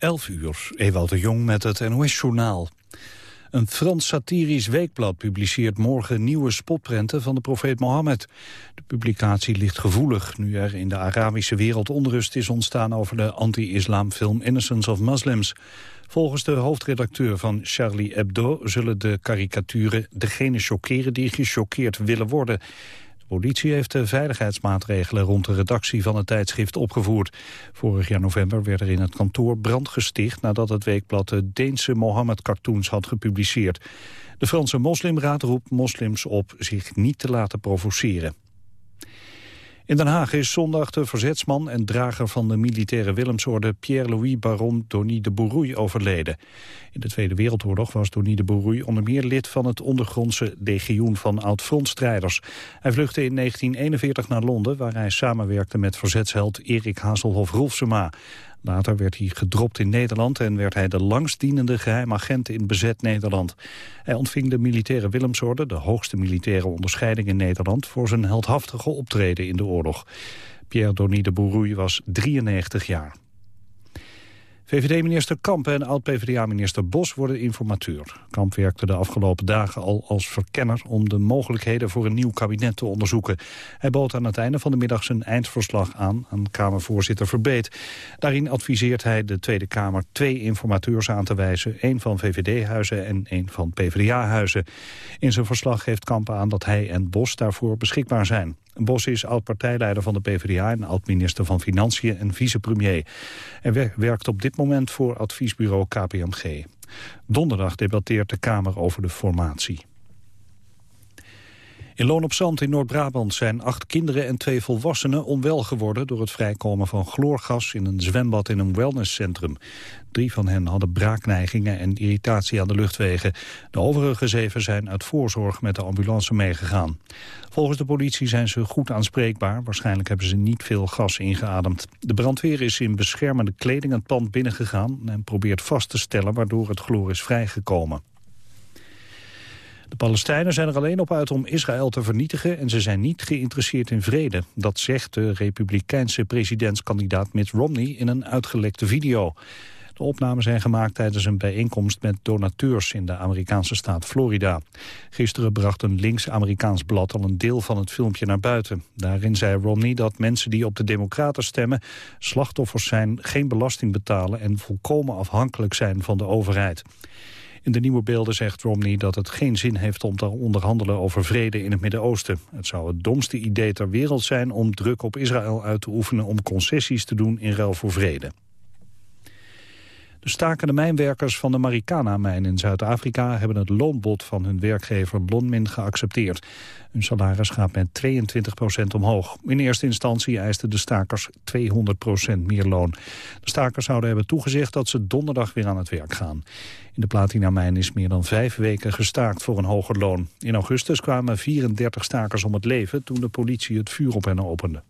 11 uur, Ewald de Jong met het NOS-journaal. Een Frans satirisch weekblad publiceert morgen nieuwe spotprenten van de profeet Mohammed. De publicatie ligt gevoelig nu er in de Arabische wereld onrust is ontstaan over de anti-islamfilm Innocence of Muslims. Volgens de hoofdredacteur van Charlie Hebdo zullen de karikaturen degene chockeren die gechoqueerd willen worden politie heeft de veiligheidsmaatregelen rond de redactie van het tijdschrift opgevoerd. Vorig jaar november werd er in het kantoor brand gesticht nadat het weekblad de Deense Mohammed-cartoons had gepubliceerd. De Franse moslimraad roept moslims op zich niet te laten provoceren. In Den Haag is zondag de verzetsman en drager van de militaire Willemsorde Pierre-Louis Baron Denis de Bourrouille overleden. In de Tweede Wereldoorlog was Denis de Bourrouille onder meer lid van het ondergrondse legioen van oud-frontstrijders. Hij vluchtte in 1941 naar Londen waar hij samenwerkte met verzetsheld Erik Hazelhoff Rolfsema. Later werd hij gedropt in Nederland en werd hij de langstdienende geheimagent in bezet Nederland. Hij ontving de militaire Willemsorde, de hoogste militaire onderscheiding in Nederland, voor zijn heldhaftige optreden in de oorlog. Pierre Denis de Bourrouille was 93 jaar. VVD-minister Kamp en oud-PVDA-minister Bos worden informateur. Kamp werkte de afgelopen dagen al als verkenner om de mogelijkheden voor een nieuw kabinet te onderzoeken. Hij bood aan het einde van de middag zijn eindverslag aan aan Kamervoorzitter Verbeet. Daarin adviseert hij de Tweede Kamer twee informateurs aan te wijzen. één van VVD-huizen en één van PvdA-huizen. In zijn verslag geeft Kamp aan dat hij en Bos daarvoor beschikbaar zijn. Bos is oud-partijleider van de PvdA en oud-minister van Financiën en vicepremier. Hij werkt op dit moment voor adviesbureau KPMG. Donderdag debatteert de Kamer over de formatie. In Loon op Zand in Noord-Brabant zijn acht kinderen en twee volwassenen onwel geworden door het vrijkomen van chloorgas in een zwembad in een wellnesscentrum. Drie van hen hadden braakneigingen en irritatie aan de luchtwegen. De overige zeven zijn uit voorzorg met de ambulance meegegaan. Volgens de politie zijn ze goed aanspreekbaar. Waarschijnlijk hebben ze niet veel gas ingeademd. De brandweer is in beschermende kleding het pand binnengegaan... en probeert vast te stellen waardoor het chloor is vrijgekomen. De Palestijnen zijn er alleen op uit om Israël te vernietigen... en ze zijn niet geïnteresseerd in vrede. Dat zegt de republikeinse presidentskandidaat Mitt Romney in een uitgelekte video. De opnamen zijn gemaakt tijdens een bijeenkomst met donateurs in de Amerikaanse staat Florida. Gisteren bracht een links-Amerikaans blad al een deel van het filmpje naar buiten. Daarin zei Romney dat mensen die op de democraten stemmen slachtoffers zijn, geen belasting betalen en volkomen afhankelijk zijn van de overheid. In de nieuwe beelden zegt Romney dat het geen zin heeft om te onderhandelen over vrede in het Midden-Oosten. Het zou het domste idee ter wereld zijn om druk op Israël uit te oefenen om concessies te doen in ruil voor vrede. De stakende mijnwerkers van de Marikana-mijn in Zuid-Afrika... hebben het loonbod van hun werkgever Lonmin geaccepteerd. Hun salaris gaat met 22% omhoog. In eerste instantie eisten de stakers 200% meer loon. De stakers zouden hebben toegezegd dat ze donderdag weer aan het werk gaan. In de Platinamijn is meer dan vijf weken gestaakt voor een hoger loon. In augustus kwamen 34 stakers om het leven toen de politie het vuur op hen opende.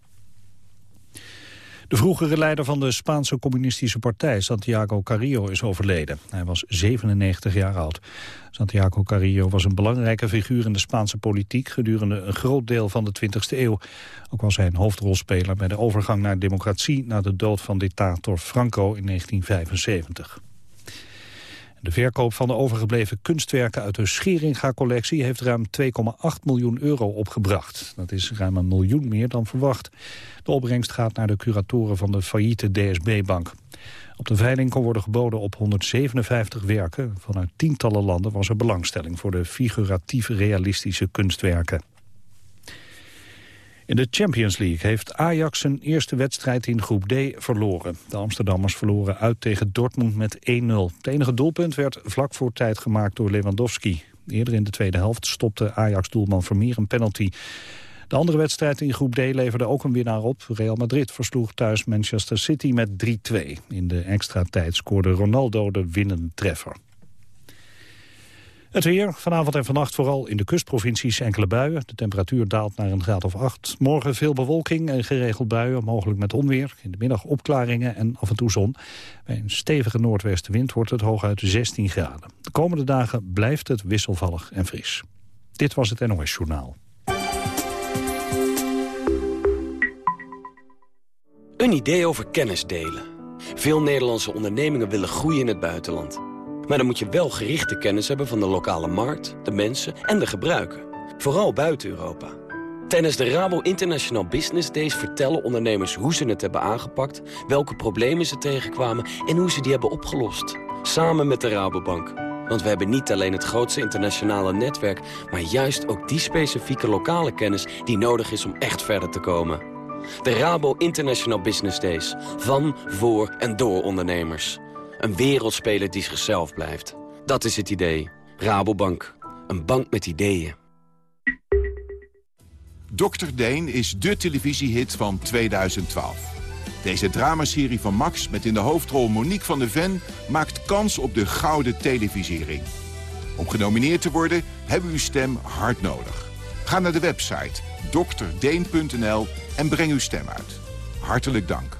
De vroegere leider van de Spaanse communistische partij, Santiago Carrillo, is overleden. Hij was 97 jaar oud. Santiago Carrillo was een belangrijke figuur in de Spaanse politiek gedurende een groot deel van de 20e eeuw. Ook was hij een hoofdrolspeler bij de overgang naar democratie na de dood van dictator Franco in 1975. De verkoop van de overgebleven kunstwerken uit de Scheringa-collectie heeft ruim 2,8 miljoen euro opgebracht. Dat is ruim een miljoen meer dan verwacht. De opbrengst gaat naar de curatoren van de failliete DSB-bank. Op de veiling kon worden geboden op 157 werken. Vanuit tientallen landen was er belangstelling voor de figuratief realistische kunstwerken. In de Champions League heeft Ajax zijn eerste wedstrijd in groep D verloren. De Amsterdammers verloren uit tegen Dortmund met 1-0. Het enige doelpunt werd vlak voor tijd gemaakt door Lewandowski. Eerder in de tweede helft stopte Ajax-doelman Vermeer een penalty. De andere wedstrijd in groep D leverde ook een winnaar op. Real Madrid versloeg thuis Manchester City met 3-2. In de extra tijd scoorde Ronaldo de winnende treffer. Het weer, vanavond en vannacht vooral in de kustprovincies enkele buien. De temperatuur daalt naar een graad of 8. Morgen veel bewolking en geregeld buien, mogelijk met onweer. In de middag opklaringen en af en toe zon. Bij een stevige noordwestenwind wordt het hooguit 16 graden. De komende dagen blijft het wisselvallig en fris. Dit was het NOS Journaal. Een idee over kennis delen. Veel Nederlandse ondernemingen willen groeien in het buitenland. Maar dan moet je wel gerichte kennis hebben van de lokale markt, de mensen en de gebruiken. Vooral buiten Europa. Tijdens de Rabo International Business Days vertellen ondernemers hoe ze het hebben aangepakt, welke problemen ze tegenkwamen en hoe ze die hebben opgelost. Samen met de Rabobank. Want we hebben niet alleen het grootste internationale netwerk, maar juist ook die specifieke lokale kennis die nodig is om echt verder te komen. De Rabo International Business Days. Van, voor en door ondernemers. Een wereldspeler die zichzelf blijft. Dat is het idee. Rabobank. Een bank met ideeën. Dr. Deen is de televisiehit van 2012. Deze dramaserie van Max met in de hoofdrol Monique van der Ven... maakt kans op de gouden televisiering. Om genomineerd te worden hebben we uw stem hard nodig. Ga naar de website drdeen.nl en breng uw stem uit. Hartelijk dank.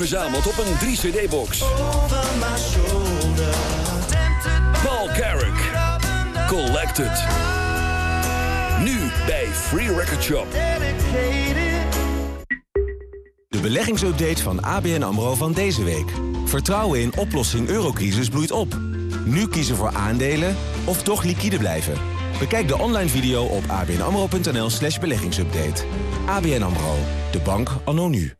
Verzameld op een 3-cd-box. Paul Carrick. Collected. Nu bij Free Record Shop. De beleggingsupdate van ABN AMRO van deze week. Vertrouwen in oplossing eurocrisis bloeit op. Nu kiezen voor aandelen of toch liquide blijven. Bekijk de online video op abnamro.nl slash beleggingsupdate. ABN AMRO, de bank anno nu.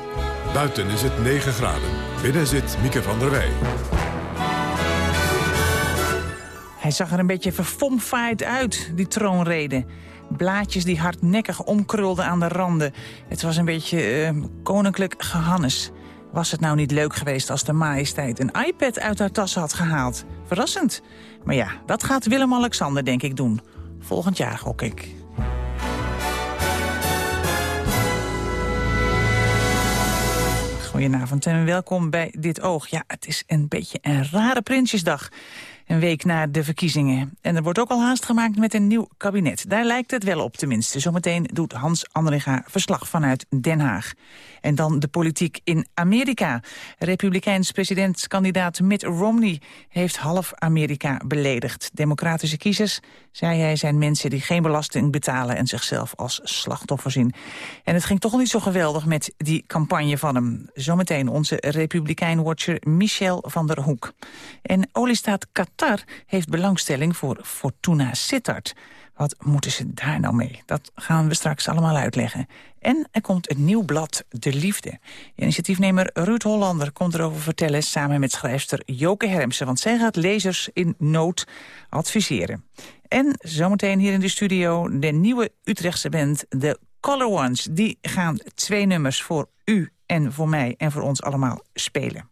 Buiten is het 9 graden. Binnen zit Mieke van der Wij. Hij zag er een beetje verfomfaaid uit, die troonrede. Blaadjes die hardnekkig omkrulden aan de randen. Het was een beetje eh, koninklijk gehannes. Was het nou niet leuk geweest als de majesteit een iPad uit haar tas had gehaald? Verrassend. Maar ja, dat gaat Willem-Alexander denk ik doen. Volgend jaar gok ik. Goedenavond en welkom bij Dit Oog. Ja, het is een beetje een rare Prinsjesdag. Een week na de verkiezingen. En er wordt ook al haast gemaakt met een nieuw kabinet. Daar lijkt het wel op tenminste. Zometeen doet Hans Andringa verslag vanuit Den Haag. En dan de politiek in Amerika. Republikeins presidentskandidaat Mitt Romney heeft half Amerika beledigd. Democratische kiezers, zei hij, zijn mensen die geen belasting betalen... en zichzelf als slachtoffer zien. En het ging toch niet zo geweldig met die campagne van hem. Zometeen onze republikein-watcher Michel van der Hoek. En oliestaat Qatar heeft belangstelling voor Fortuna Sittard... Wat moeten ze daar nou mee? Dat gaan we straks allemaal uitleggen. En er komt een nieuw blad, De Liefde. Initiatiefnemer Ruud Hollander komt erover vertellen... samen met schrijfster Joke Hermsen. Want zij gaat lezers in nood adviseren. En zometeen hier in de studio de nieuwe Utrechtse band... The Color Ones. Die gaan twee nummers voor u en voor mij en voor ons allemaal spelen.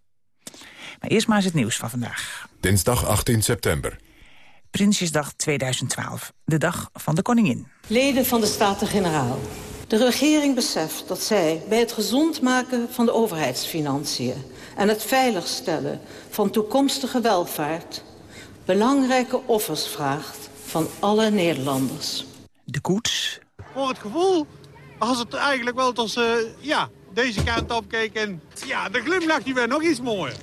Maar eerst maar eens het nieuws van vandaag. Dinsdag 18 september. Prinsjesdag 2012, de dag van de koningin. Leden van de Staten-Generaal. De regering beseft dat zij bij het gezond maken van de overheidsfinanciën... en het veiligstellen van toekomstige welvaart... belangrijke offers vraagt van alle Nederlanders. De koets. Voor het gevoel, als het eigenlijk wel tot uh, ja, deze kant op keek... en ja, de glimlach die werd nog iets mooier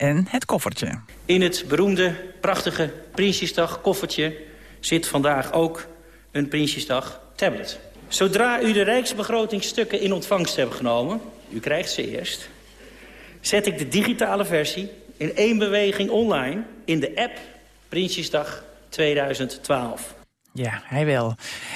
en het koffertje. In het beroemde, prachtige Prinsjesdag koffertje zit vandaag ook een Prinsjesdag tablet. Zodra u de rijksbegrotingstukken in ontvangst hebt genomen, u krijgt ze eerst... zet ik de digitale versie in één beweging online in de app Prinsjesdag 2012. Ja, hij wel.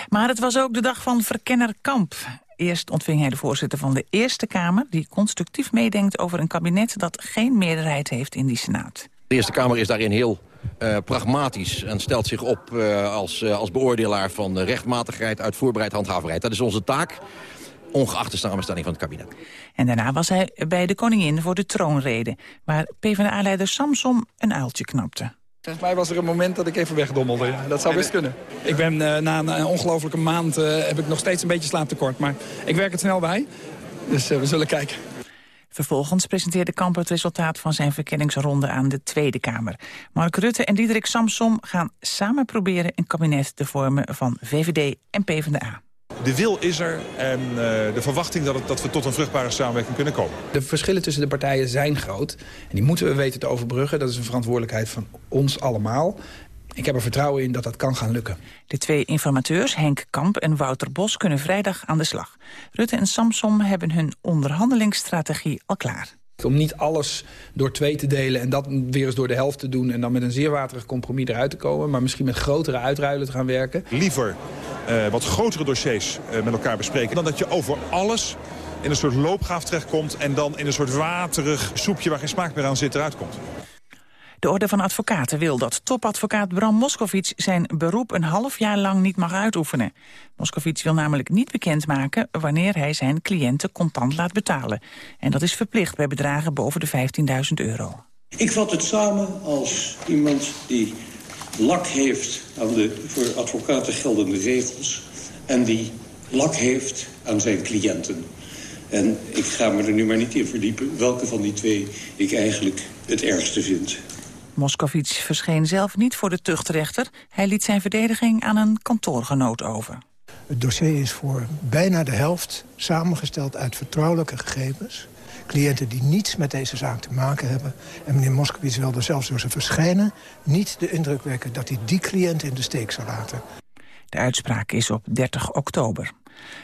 Maar het was ook de dag van verkenner Kamp. Eerst ontving hij de voorzitter van de Eerste Kamer... die constructief meedenkt over een kabinet dat geen meerderheid heeft in die Senaat. De Eerste Kamer is daarin heel uh, pragmatisch en stelt zich op uh, als, uh, als beoordelaar van rechtmatigheid, uitvoerbaarheid, handhaverheid. Dat is onze taak ongeacht de samenstelling van het kabinet. En daarna was hij bij de koningin voor de troonrede... waar PvdA-leider Samsom een uiltje knapte. Volgens mij was er een moment dat ik even wegdommelde. Ja. Dat zou best kunnen. Ik ben uh, na een ongelofelijke maand uh, heb ik nog steeds een beetje slaaptekort. Maar ik werk het snel bij. Dus uh, we zullen kijken. Vervolgens presenteerde Kamp het resultaat van zijn verkenningsronde aan de Tweede Kamer. Mark Rutte en Diederik Samsom gaan samen proberen een kabinet te vormen van VVD en PvdA. De wil is er en uh, de verwachting dat, het, dat we tot een vruchtbare samenwerking kunnen komen. De verschillen tussen de partijen zijn groot. En die moeten we weten te overbruggen. Dat is een verantwoordelijkheid van ons allemaal. Ik heb er vertrouwen in dat dat kan gaan lukken. De twee informateurs, Henk Kamp en Wouter Bos, kunnen vrijdag aan de slag. Rutte en Samsom hebben hun onderhandelingsstrategie al klaar. Om niet alles door twee te delen en dat weer eens door de helft te doen... en dan met een zeer waterig compromis eruit te komen... maar misschien met grotere uitruilen te gaan werken. Liever uh, wat grotere dossiers uh, met elkaar bespreken... dan dat je over alles in een soort loopgraaf terechtkomt... en dan in een soort waterig soepje waar geen smaak meer aan zit eruit komt. De Orde van Advocaten wil dat topadvocaat Bram Moskowitz zijn beroep een half jaar lang niet mag uitoefenen. Moskowitz wil namelijk niet bekendmaken wanneer hij zijn cliënten contant laat betalen. En dat is verplicht bij bedragen boven de 15.000 euro. Ik vat het samen als iemand die lak heeft aan de voor advocaten geldende regels... en die lak heeft aan zijn cliënten. En ik ga me er nu maar niet in verdiepen welke van die twee ik eigenlijk het ergste vind. Moskovits verscheen zelf niet voor de tuchtrechter. Hij liet zijn verdediging aan een kantoorgenoot over. Het dossier is voor bijna de helft samengesteld uit vertrouwelijke gegevens. Cliënten die niets met deze zaak te maken hebben. En meneer Moskowitz wilde zelfs door zijn verschijnen niet de indruk wekken... dat hij die cliënt in de steek zou laten. De uitspraak is op 30 oktober.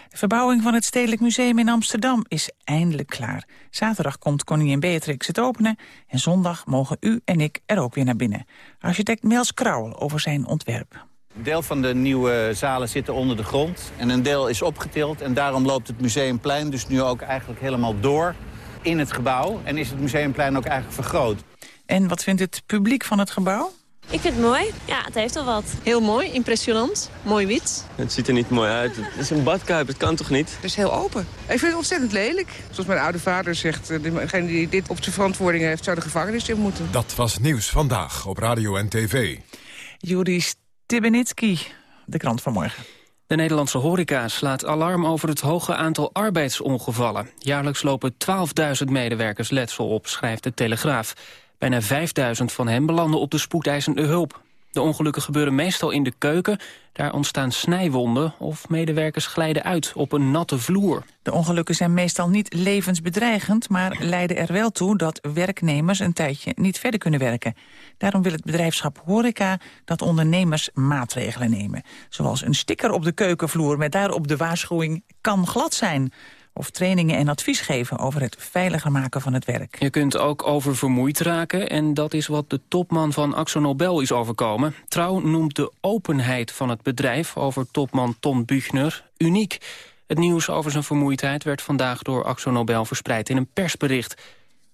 De verbouwing van het Stedelijk Museum in Amsterdam is eindelijk klaar. Zaterdag komt koningin Beatrix het openen... en zondag mogen u en ik er ook weer naar binnen. Architect Mels Krauwel over zijn ontwerp. Een deel van de nieuwe zalen zitten onder de grond en een deel is opgetild. En daarom loopt het Museumplein dus nu ook eigenlijk helemaal door in het gebouw. En is het Museumplein ook eigenlijk vergroot. En wat vindt het publiek van het gebouw? Ik vind het mooi. Ja, het heeft wel wat. Heel mooi, impressionant, mooi wit. Het ziet er niet mooi uit. Het is een badkuip, het kan toch niet? Het is heel open. Ik vind het ontzettend lelijk. Zoals mijn oude vader zegt, eh, degene die dit op zijn verantwoording heeft... zou de gevangenis in moeten. Dat was Nieuws Vandaag op Radio en TV. Juri Stibenitsky, de krant van morgen. De Nederlandse horeca slaat alarm over het hoge aantal arbeidsongevallen. Jaarlijks lopen 12.000 medewerkers letsel op, schrijft de Telegraaf. Bijna 5000 van hen belanden op de spoedeisende hulp. De ongelukken gebeuren meestal in de keuken. Daar ontstaan snijwonden of medewerkers glijden uit op een natte vloer. De ongelukken zijn meestal niet levensbedreigend... maar leiden er wel toe dat werknemers een tijdje niet verder kunnen werken. Daarom wil het bedrijfschap Horeca dat ondernemers maatregelen nemen. Zoals een sticker op de keukenvloer met daarop de waarschuwing... kan glad zijn of trainingen en advies geven over het veiliger maken van het werk. Je kunt ook oververmoeid raken en dat is wat de topman van Axo Nobel is overkomen. Trouw noemt de openheid van het bedrijf over topman Ton Buchner uniek. Het nieuws over zijn vermoeidheid werd vandaag door Axo Nobel verspreid in een persbericht.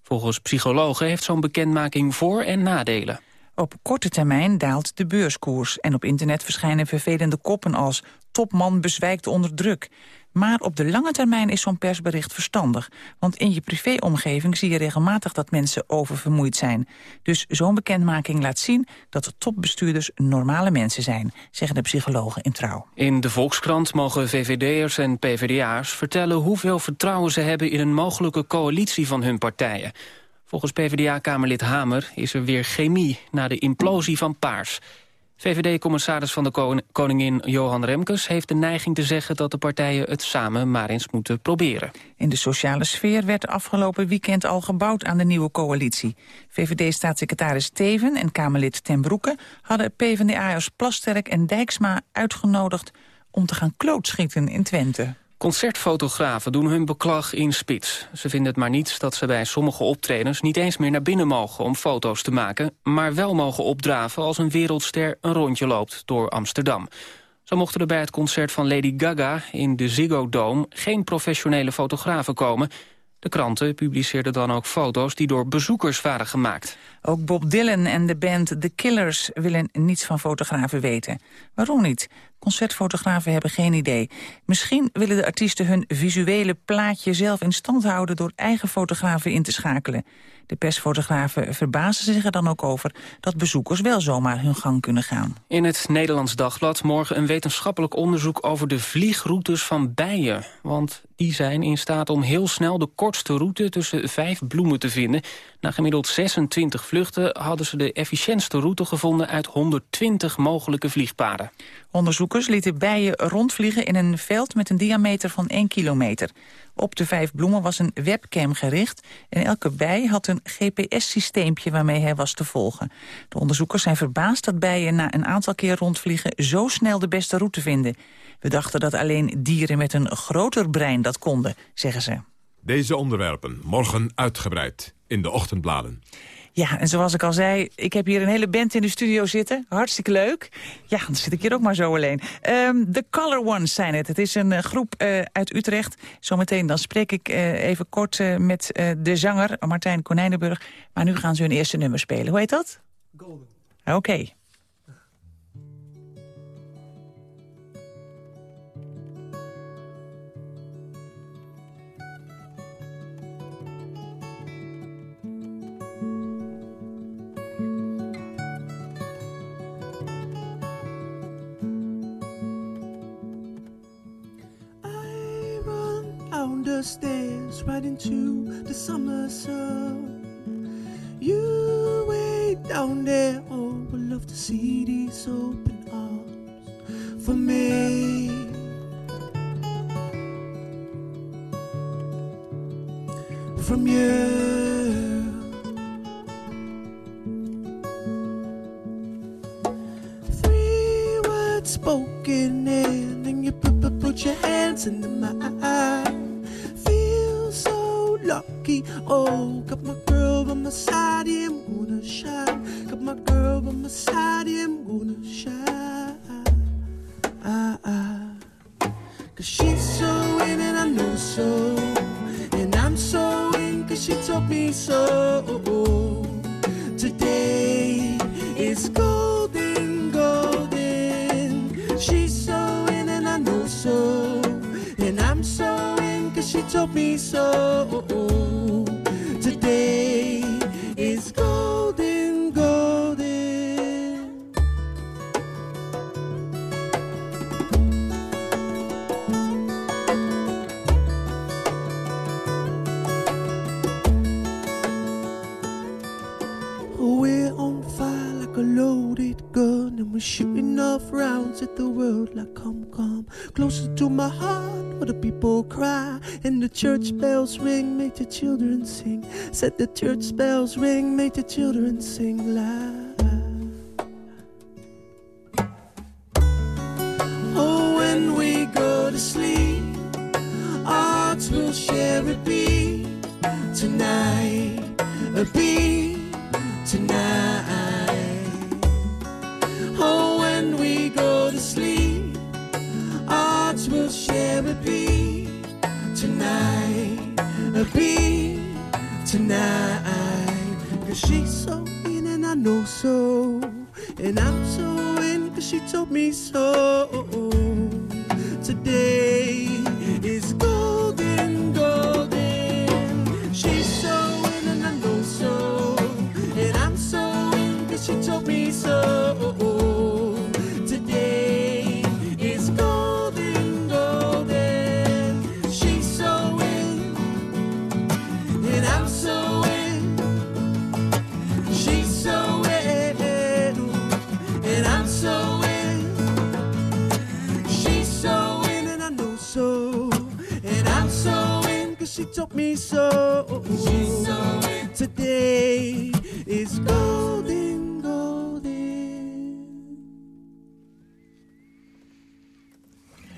Volgens psychologen heeft zo'n bekendmaking voor- en nadelen. Op korte termijn daalt de beurskoers en op internet verschijnen vervelende koppen als topman bezwijkt onder druk. Maar op de lange termijn is zo'n persbericht verstandig. Want in je privéomgeving zie je regelmatig dat mensen oververmoeid zijn. Dus zo'n bekendmaking laat zien dat de topbestuurders normale mensen zijn, zeggen de psychologen in Trouw. In de Volkskrant mogen VVD'ers en PvdA'ers vertellen hoeveel vertrouwen ze hebben in een mogelijke coalitie van hun partijen. Volgens PvdA-kamerlid Hamer is er weer chemie na de implosie van Paars. VVD-commissaris van de koningin Johan Remkes heeft de neiging te zeggen dat de partijen het samen maar eens moeten proberen. In de sociale sfeer werd afgelopen weekend al gebouwd aan de nieuwe coalitie. VVD-staatssecretaris Teven en Kamerlid Ten Broeke hadden PvdA'ers Plasterk en Dijksma uitgenodigd om te gaan klootschieten in Twente. Concertfotografen doen hun beklag in spits. Ze vinden het maar niet dat ze bij sommige optredens niet eens meer naar binnen mogen om foto's te maken, maar wel mogen opdraven als een wereldster een rondje loopt door Amsterdam. Zo mochten er bij het concert van Lady Gaga in de Ziggo Dome geen professionele fotografen komen. De kranten publiceerden dan ook foto's die door bezoekers waren gemaakt. Ook Bob Dylan en de band The Killers willen niets van fotografen weten. Waarom niet? Concertfotografen hebben geen idee. Misschien willen de artiesten hun visuele plaatje zelf in stand houden... door eigen fotografen in te schakelen. De persfotografen verbazen zich er dan ook over... dat bezoekers wel zomaar hun gang kunnen gaan. In het Nederlands Dagblad morgen een wetenschappelijk onderzoek... over de vliegroutes van bijen. Want die zijn in staat om heel snel de kortste route... tussen vijf bloemen te vinden. Na gemiddeld 26 vluchten hadden ze de efficiëntste route gevonden... uit 120 mogelijke vliegpaden. Onderzoekers lieten bijen rondvliegen in een veld met een diameter van 1 kilometer. Op de vijf bloemen was een webcam gericht en elke bij had een GPS-systeempje waarmee hij was te volgen. De onderzoekers zijn verbaasd dat bijen na een aantal keer rondvliegen zo snel de beste route vinden. We dachten dat alleen dieren met een groter brein dat konden, zeggen ze. Deze onderwerpen morgen uitgebreid in de ochtendbladen. Ja, en zoals ik al zei, ik heb hier een hele band in de studio zitten. Hartstikke leuk. Ja, dan zit ik hier ook maar zo alleen. De um, Color Ones zijn het. Het is een uh, groep uh, uit Utrecht. Zometeen dan spreek ik uh, even kort met de zanger Martijn Konijnenburg. Maar nu gaan ze hun eerste nummer spelen. Hoe heet dat? Golden. Oké. Okay. Stairs right into the summer sun. You way down there, oh, would love to see these open arms for me. From you. Church bells ring, make the children sing loud. Oh, when we go to sleep, hearts will share a beat tonight, a beat tonight. Oh, when we go to sleep, hearts will share a beat tonight, a beat tonight. Cause she's so in and I know so. And I'm so in cause she told me so. Today is golden, told me so. Today is golden, golden.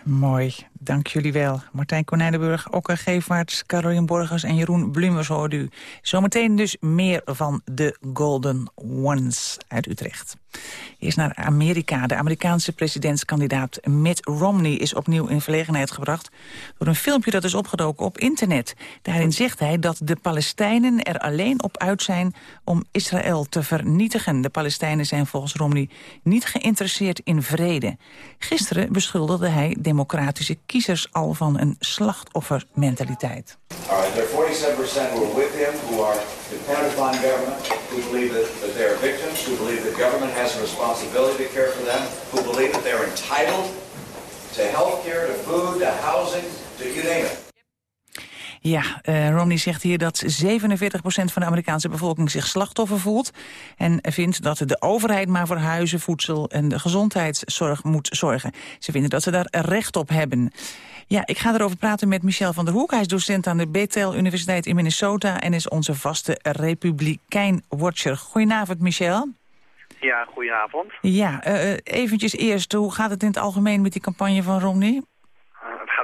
Mooi, dank jullie wel. Martijn Konijnenburg, Okke Geefwaarts, Caroline Borgers en Jeroen Blumers u. Zometeen dus meer van de Golden Ones uit Utrecht. Eerst naar Amerika. De Amerikaanse presidentskandidaat Mitt Romney is opnieuw in verlegenheid gebracht... door een filmpje dat is opgedoken op internet. Daarin zegt hij dat de Palestijnen er alleen op uit zijn om Israël te vernietigen. De Palestijnen zijn volgens Romney niet geïnteresseerd in vrede. Gisteren beschuldigde hij democratische kiezers al van een slachtoffermentaliteit. All right, there are 47% who are with him, who are dependent upon government, who believe that, that they are victims, who believe that government has a responsibility to care for them, who believe that they're entitled to health to food, to housing, to you. Ja, uh, Romney zegt hier dat 47% van de Amerikaanse bevolking zich slachtoffer voelt... en vindt dat de overheid maar voor huizen, voedsel en de gezondheidszorg moet zorgen. Ze vinden dat ze daar recht op hebben. Ja, ik ga erover praten met Michel van der Hoek. Hij is docent aan de Bethel Universiteit in Minnesota... en is onze vaste Republikein-watcher. Goedenavond, Michel. Ja, goedenavond. Ja, uh, eventjes eerst, hoe gaat het in het algemeen met die campagne van Romney?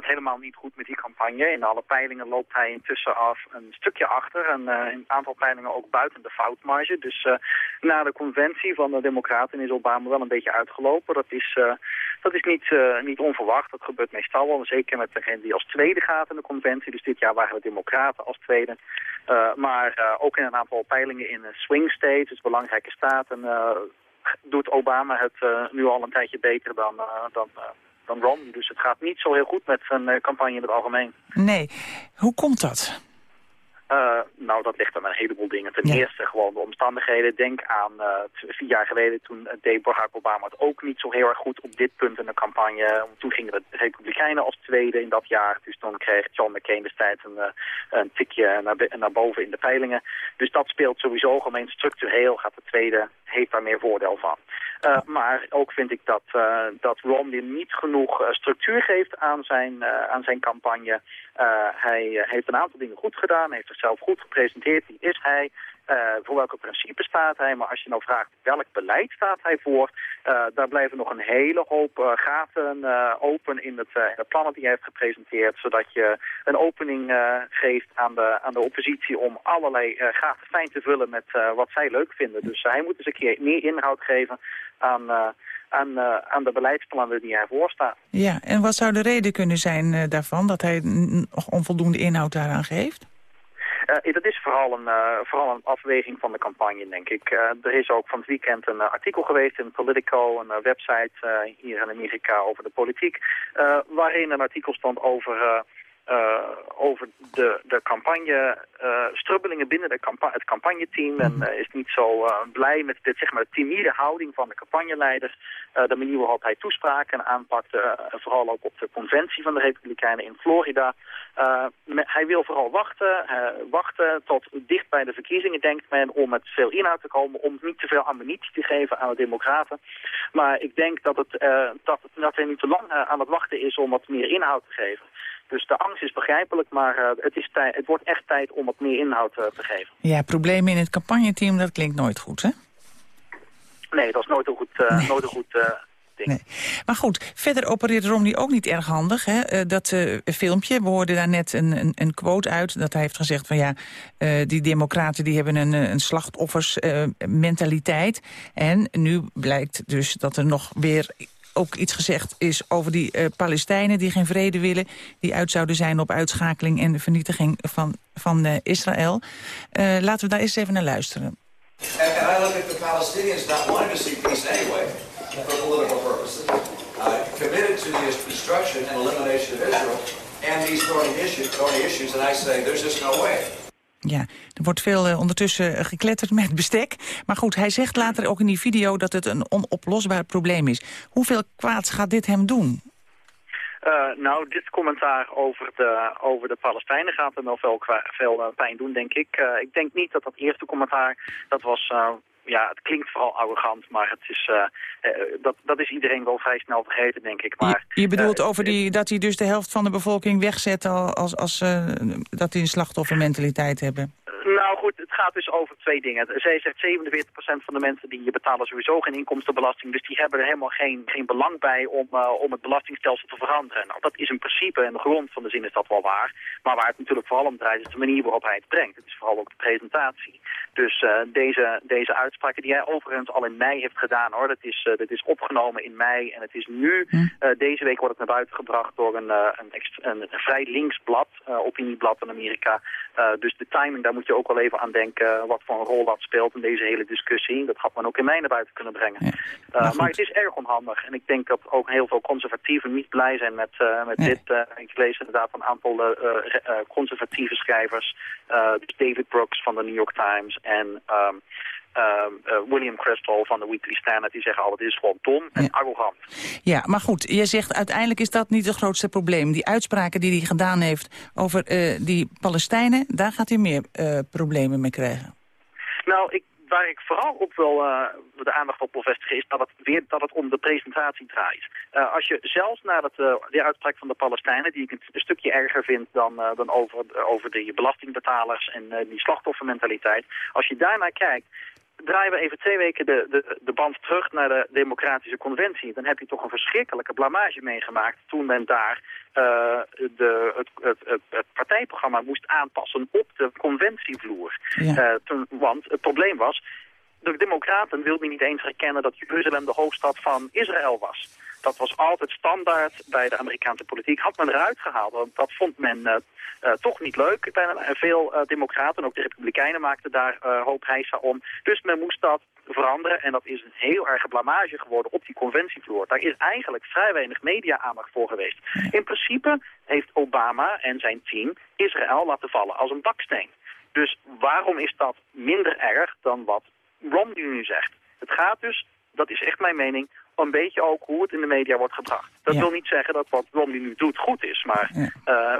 Helemaal niet goed met die campagne. In alle peilingen loopt hij intussen af een stukje achter. En uh, in een aantal peilingen ook buiten de foutmarge. Dus uh, na de conventie van de Democraten is Obama wel een beetje uitgelopen. Dat is, uh, dat is niet, niet onverwacht. Dat gebeurt meestal wel. Zeker met degene die als tweede gaat in de conventie. Dus dit jaar waren de Democraten als tweede. maar ook in een aantal peilingen in swing states, dus belangrijke staten doet Obama het nu al een tijdje beter dan, dan, dan Romney. Dus het gaat niet zo heel goed met zijn uh, campagne in het algemeen. Nee. Hoe komt dat? Uh, nou, dat ligt aan een heleboel dingen. Ten eerste gewoon de omstandigheden. Denk aan uh, vier jaar geleden, toen deed Barack Obama het ook niet zo heel erg goed op dit punt in de campagne. Toen gingen de Republikeinen als tweede in dat jaar. Dus dan kreeg John McCain destijds een, uh, een tikje naar, naar boven in de peilingen. Dus dat speelt sowieso gemeen structureel. Gaat de tweede, heeft daar meer voordeel van. Uh, maar ook vind ik dat, uh, dat niet genoeg uh, structuur geeft aan zijn, aan zijn campagne. hij heeft een aantal dingen goed gedaan, heeft zichzelf goed gepresenteerd. Wie is hij? Voor welke principes staat hij? Maar als je nou vraagt welk beleid staat hij voor, daar blijven nog een hele hoop gaten open in het, de plannen die hij heeft gepresenteerd. Zodat je een opening geeft aan de, aan de oppositie om allerlei gaten fijn te vullen met wat zij leuk vinden. Dus hij moet eens een keer meer inhoud geven aan, uh, aan, uh, aan de beleidsplannen die hij voorstaat. Ja, en wat zou de reden kunnen zijn uh, daarvan, dat hij nog onvoldoende inhoud daaraan geeft? Uh, dat is vooral een, uh, vooral een afweging van de campagne, denk ik. Uh, er is ook van het weekend een artikel geweest in Politico, een website hier in Amerika over de politiek, waarin een artikel stond over uh, over de, de campagne, uh, strubbelingen binnen de campa het campagneteam. En uh, is niet zo blij met dit, zeg maar, de timide houding van de campagneleider. de manier waarop hij toespraken aanpakte, vooral ook op de conventie van de Republikeinen in Florida. hij wil vooral wachten, wachten tot dicht bij de verkiezingen, denkt men, om met veel inhoud te komen, om niet te veel ammunitie te geven aan de democraten. Maar ik denk dat, het, dat, dat hij niet te lang aan het wachten is om wat meer inhoud te geven. Dus de angst is begrijpelijk, maar uh, het, is het wordt echt tijd om wat meer inhoud uh, te geven. Ja, problemen in het campagneteam, dat klinkt nooit goed, hè? Nee, dat is nooit een goed, uh, nee. nooit een goed ding. Nee. Maar goed, verder opereert Romney ook niet erg handig. Hè? dat filmpje, we hoorden daar net een, een, een, quote uit... dat hij heeft gezegd van ja, die democraten die hebben een, een slachtoffers-mentaliteit. en nu blijkt dus dat er nog weer ook iets gezegd is over die uh, Palestijnen die geen vrede willen. Die uit zouden zijn op uitschakeling en vernietiging van, van uh, Israël. Uh, laten we daar eens even naar luisteren. And, and I look at the Palestinians not wanting to see peace anyway, for political purposes, uh, committed to the destruction and elimination of Israel, and these thorny issues, thorny issues, and I say there's just no way. Ja, er wordt veel uh, ondertussen gekletterd met bestek. Maar goed, hij zegt later ook in die video dat het een onoplosbaar probleem is. Hoeveel kwaads gaat dit hem doen? Uh, nou, dit commentaar over de, over de Palestijnen gaat hem wel veel, veel pijn doen, denk ik. Ik denk niet dat dat eerste commentaar, dat was ja, het klinkt vooral arrogant, maar het is, uh, uh, dat, dat is iedereen wel vrij snel vergeten, denk ik. Maar, je, je bedoelt over die, dat hij dus de helft van de bevolking wegzet als, als dat die een slachtoffermentaliteit hebben? Goed, het gaat dus over twee dingen. Zij zegt 47% van de mensen die betalen sowieso geen inkomstenbelasting. Dus die hebben er helemaal geen, geen belang bij om, uh, om het belastingstelsel te veranderen. Nou, dat is in principe, in de grond van de zin is dat wel waar. Maar waar het natuurlijk vooral om draait is de manier waarop hij het brengt. Het is vooral ook de presentatie. Dus uh, deze, deze uitspraken die hij overigens al in mei heeft gedaan hoor. Dat is, uh, dat is opgenomen in mei en het is nu, hm. deze week wordt het naar buiten gebracht door een, een, een, een, vrij links blad, opinieblad in Amerika. dus de timing, daar moet je ook wel even aan denken wat voor een rol dat speelt in deze hele discussie. Dat had men ook in mei naar buiten kunnen brengen. maar, maar, het is erg onhandig en ik denk dat ook heel veel conservatieven niet blij zijn met, met dit. ik lees inderdaad een aantal conservatieve schrijvers, dus David Brooks van de New York Times en um, uh, William Crystal van de Weekly Standard, die zeggen al, het is gewoon dom en arrogant. Ja, maar goed, je zegt uiteindelijk is dat niet het grootste probleem. Die uitspraken die hij gedaan heeft over uh, die Palestijnen, daar gaat hij meer uh, problemen mee krijgen. Nou, ik waar ik vooral op wil uh, de aandacht op wil vestigen is dat het, weer, dat het om de presentatie draait. Uh, als je zelfs naar het, uh, de uitspraak van de Palestijnen, die ik een, een stukje erger vind dan, dan over, over de belastingbetalers en die slachtoffermentaliteit. Als je daarnaar kijkt, draaien we even twee weken de, de, de band terug naar de democratische conventie. Dan heb je toch een verschrikkelijke blamage meegemaakt toen men daar uh, de, het, het, het, het, partijprogramma moest aanpassen op de conventievloer. Ja. Uh, toen, want het probleem was, de democraten wilden niet eens erkennen dat Jeruzalem de hoofdstad van Israël was. Dat was altijd standaard bij de Amerikaanse politiek. Had men eruit gehaald, want dat vond men uh, uh, toch niet leuk. Veel uh, democraten, ook de republikeinen, maakten daar hoop heisa om. Dus men moest dat veranderen. En dat is een heel erge blamage geworden op die conventievloer. Daar is eigenlijk vrij weinig media-aandacht voor geweest. In principe heeft Obama en zijn team Israël laten vallen als een baksteen. Dus waarom is dat minder erg dan wat Romney nu zegt? Het gaat dus, dat is echt mijn mening, een beetje ook hoe het in de media wordt gebracht. Dat wil niet zeggen dat wat Romney nu doet goed is, maar uh,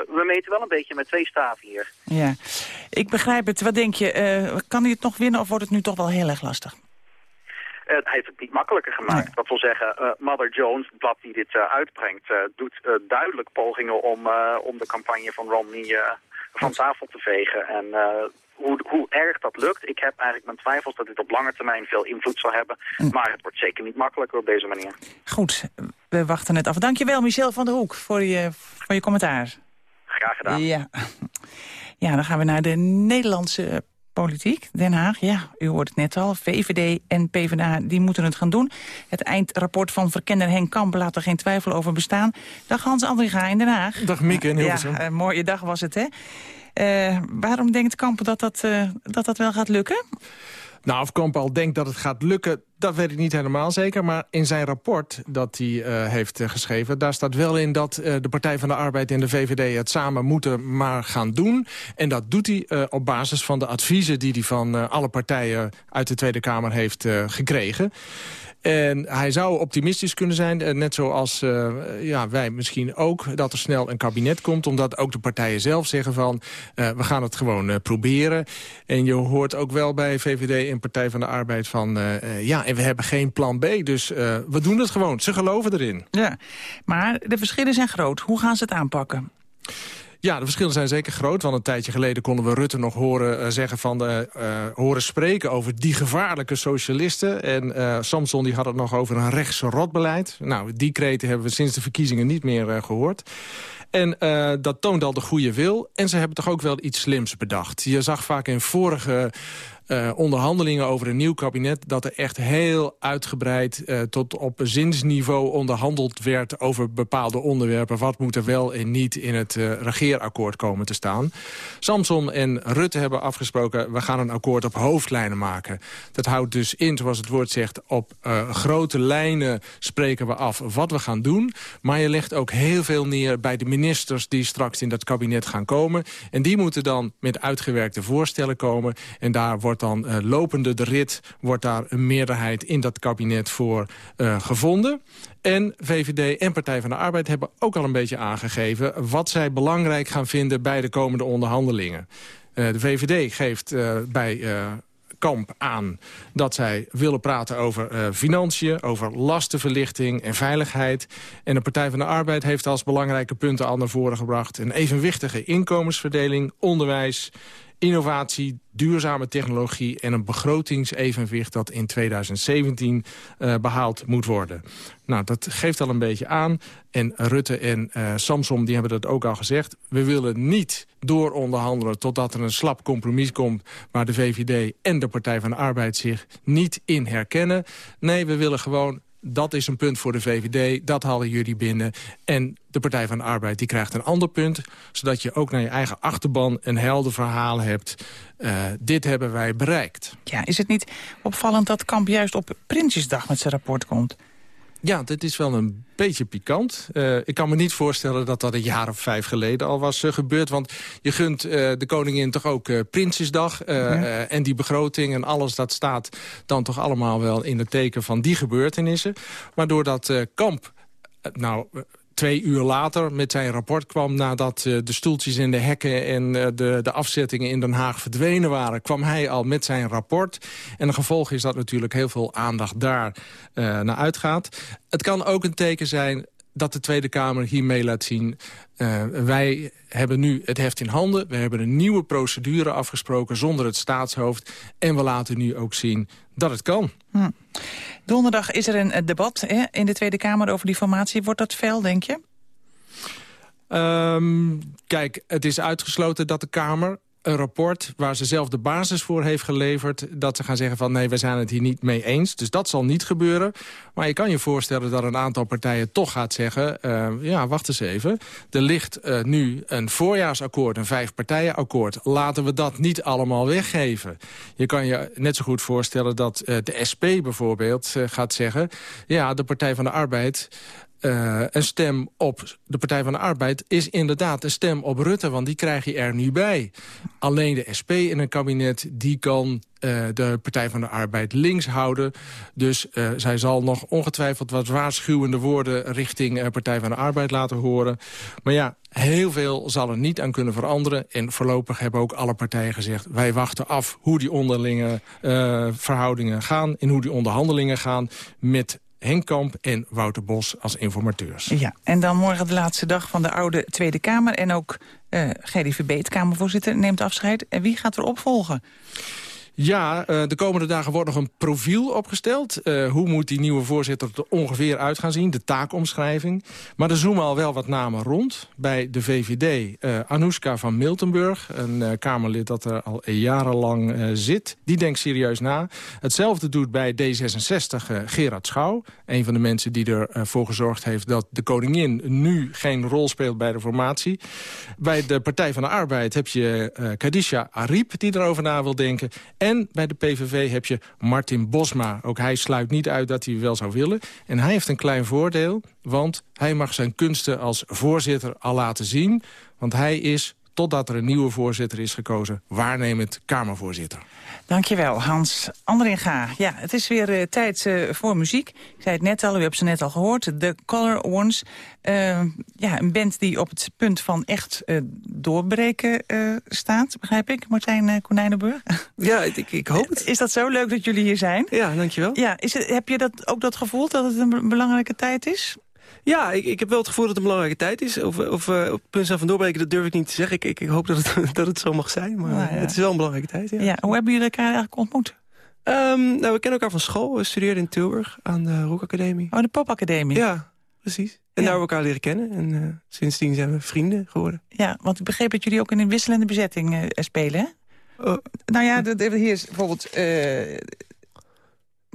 we meten wel een beetje met twee staven hier. Ja, ik begrijp het. Wat denk je, uh, kan hij het nog winnen of wordt het nu toch wel heel erg lastig? Uh, hij heeft het niet makkelijker gemaakt. Nee. Dat wil zeggen, uh, Mother Jones, het blad die dit uh, uitbrengt, doet duidelijk pogingen om, om de campagne van Romney van tafel te vegen. En hoe, hoe erg dat lukt, ik heb eigenlijk mijn twijfels dat dit op lange termijn veel invloed zal hebben. Hm. Maar het wordt zeker niet makkelijker op deze manier. Goed, we wachten het af. Dankjewel Michel van der Hoek voor je, voor je commentaar. Graag gedaan. Ja. ja, dan gaan we naar de Nederlandse politiek. Den Haag, ja, u hoort het net al. VVD en PvdA, die moeten het gaan doen. Het eindrapport van verkenner Henk Kamp laat er geen twijfel over bestaan. Dag Hans Andringa in Den Haag. Dag Mieke in Hilversum. Ja, een mooie dag was het, hè? Uh, waarom denkt Kamp dat dat, uh, dat dat wel gaat lukken? Nou, of Kamp al denkt dat het gaat lukken, dat weet ik niet helemaal zeker. Maar in zijn rapport dat hij uh, heeft uh, geschreven... daar staat wel in dat uh, de Partij van de Arbeid en de VVD het samen moeten maar gaan doen. En dat doet hij op basis van de adviezen die hij van alle partijen uit de Tweede Kamer heeft gekregen. En hij zou optimistisch kunnen zijn, eh, net zoals uh, ja, wij misschien ook... dat er snel een kabinet komt, omdat ook de partijen zelf zeggen van... Uh, we gaan het gewoon proberen. En je hoort ook wel bij VVD en Partij van de Arbeid van... ja, en we hebben geen plan B, dus we doen het gewoon. Ze geloven erin. Ja, maar de verschillen zijn groot. Hoe gaan ze het aanpakken? Ja, de verschillen zijn zeker groot. Want een tijdje geleden konden we Rutte nog horen, uh, zeggen van de, uh, horen spreken over die gevaarlijke socialisten. En Samson die had het nog over een rechtse rotbeleid. Nou, die kreten hebben we sinds de verkiezingen niet meer gehoord. En dat toont al de goede wil. En ze hebben toch ook wel iets slims bedacht. Je zag vaak in vorige uh, onderhandelingen over een nieuw kabinet... dat er echt heel uitgebreid uh, tot op zinsniveau onderhandeld werd... over bepaalde onderwerpen. Wat moet er wel en niet in het uh, regeerakkoord komen te staan. Samson en Rutte hebben afgesproken... we gaan een akkoord op hoofdlijnen maken. Dat houdt dus in, zoals het woord zegt... op grote lijnen spreken we af wat we gaan doen. Maar je legt ook heel veel neer bij de ministers... die straks in dat kabinet gaan komen. En die moeten dan met uitgewerkte voorstellen komen. En daar wordt dan uh, lopende de rit... wordt daar een meerderheid in dat kabinet voor uh, gevonden. En VVD en Partij van de Arbeid hebben ook al een beetje aangegeven... wat zij belangrijk gaan vinden bij de komende onderhandelingen. Uh, de VVD geeft bij Kamp aan dat zij willen praten over financiën... over lastenverlichting en veiligheid. En de Partij van de Arbeid heeft als belangrijke punten al naar voren gebracht... een evenwichtige inkomensverdeling, onderwijs innovatie, duurzame technologie en een begrotingsevenwicht dat in 2017 uh, behaald moet worden. Nou, dat geeft al een beetje aan. En Rutte en uh, Samsom die hebben dat ook al gezegd. We willen niet dooronderhandelen totdat er een slap compromis komt... waar de VVD en de Partij van de Arbeid zich niet in herkennen. Nee, we willen gewoon dat is een punt voor de VVD, dat halen jullie binnen. En de Partij van de Arbeid die krijgt een ander punt... zodat je ook naar je eigen achterban een helder verhaal hebt. Uh, dit hebben wij bereikt. Ja, is het niet opvallend dat Kamp juist op Prinsjesdag met zijn rapport komt? Ja, dit is wel een beetje pikant. Uh, ik kan me niet voorstellen dat dat een jaar of vijf geleden al was uh, gebeurd. Want je gunt uh, de koningin toch ook Prinsjesdag. Ja. en die begroting en alles dat staat dan toch allemaal wel in het teken van die gebeurtenissen. Maar doordat Kamp nou twee uur later met zijn rapport kwam... nadat uh, de stoeltjes in de hekken en uh, de, de afzettingen in Den Haag verdwenen waren... kwam hij al met zijn rapport. En een gevolg is dat natuurlijk heel veel aandacht daar uh, naar uitgaat. Het kan ook een teken zijn dat de Tweede Kamer hiermee laat zien... Uh, wij hebben nu het heft in handen. We hebben een nieuwe procedure afgesproken zonder het staatshoofd. En we laten nu ook zien dat het kan. Hm. Donderdag is er een debat hè, in de Tweede Kamer over die formatie. Wordt dat fel, denk je? Um, kijk, het is uitgesloten dat de Kamer een rapport waar ze zelf de basis voor heeft geleverd... dat ze gaan zeggen van nee, we zijn het hier niet mee eens. Dus dat zal niet gebeuren. Maar je kan je voorstellen dat een aantal partijen toch gaat zeggen... Uh, ja, wacht eens even. Er ligt uh, nu een voorjaarsakkoord, een vijfpartijenakkoord. Laten we dat niet allemaal weggeven. Je kan je net zo goed voorstellen dat uh, de SP bijvoorbeeld gaat zeggen... ja, de Partij van de Arbeid uh, een stem op de Partij van de Arbeid is inderdaad een stem op Rutte, want die krijg je er nu bij. Alleen de SP in een kabinet, die kan uh, de Partij van de Arbeid links houden. Dus uh, zij zal nog ongetwijfeld wat waarschuwende woorden richting Partij van de Arbeid laten horen. Maar ja, heel veel zal er niet aan kunnen veranderen. En voorlopig hebben ook alle partijen gezegd... wij wachten af hoe die onderlinge verhoudingen gaan... en hoe die onderhandelingen gaan met Henk Kamp en Wouter Bos als informateurs. Ja, en dan morgen de laatste dag van de oude Tweede Kamer... en ook uh, het Kamervoorzitter, neemt afscheid. En wie gaat er opvolgen? Ja, uh, de komende dagen wordt nog een profiel opgesteld. Uh, hoe moet die nieuwe voorzitter er ongeveer uit gaan zien? De taakomschrijving. Maar er zoomen al wel wat namen rond. Bij de VVD, uh, Anouska van Miltenburg. Een Kamerlid dat er al jarenlang zit. Die denkt serieus na. Hetzelfde doet bij D66 Gerard Schouw. Een van de mensen die ervoor gezorgd heeft... dat de koningin nu geen rol speelt bij de formatie. Bij de Partij van de Arbeid heb je Kadisha Ariep... die erover na wil denken... En bij de PVV heb je Martin Bosma. Ook hij sluit niet uit dat hij wel zou willen. En hij heeft een klein voordeel, want hij mag zijn kunsten als voorzitter al laten zien. Want hij is, totdat er een nieuwe voorzitter is gekozen, waarnemend Kamervoorzitter. Dankjewel, Hans Andringa. Ja, het is weer uh, tijd uh, voor muziek. Ik zei het net al, u hebt ze net al gehoord. The Color Ones. Uh, ja, een band die op het punt van echt doorbreken staat, begrijp ik, Martijn Konijnenburg? Ja, ik, ik, hoop het. Is dat zo leuk dat jullie hier zijn? Ja, dankjewel. Ja, is het, heb je dat, ook dat gevoel dat het een belangrijke tijd is? Ja, ik, ik heb wel het gevoel dat het een belangrijke tijd is. Of, of uh, op het punt van doorbreken, dat durf ik niet te zeggen. Ik, ik, ik hoop dat het, dat het zo mag zijn, maar nou, ja. het is wel een belangrijke tijd. Ja. ja. Hoe hebben jullie elkaar eigenlijk ontmoet? Um, nou, we kennen elkaar van school. We studeerden in Tilburg aan de Rock Academie. Oh, de Popacademie. Ja, precies. En ja. daar hebben we elkaar leren kennen. En uh, sindsdien zijn we vrienden geworden. Ja, want ik begreep dat jullie ook in een wisselende bezetting uh, spelen, hè? Oh. Nou ja, hier is bijvoorbeeld...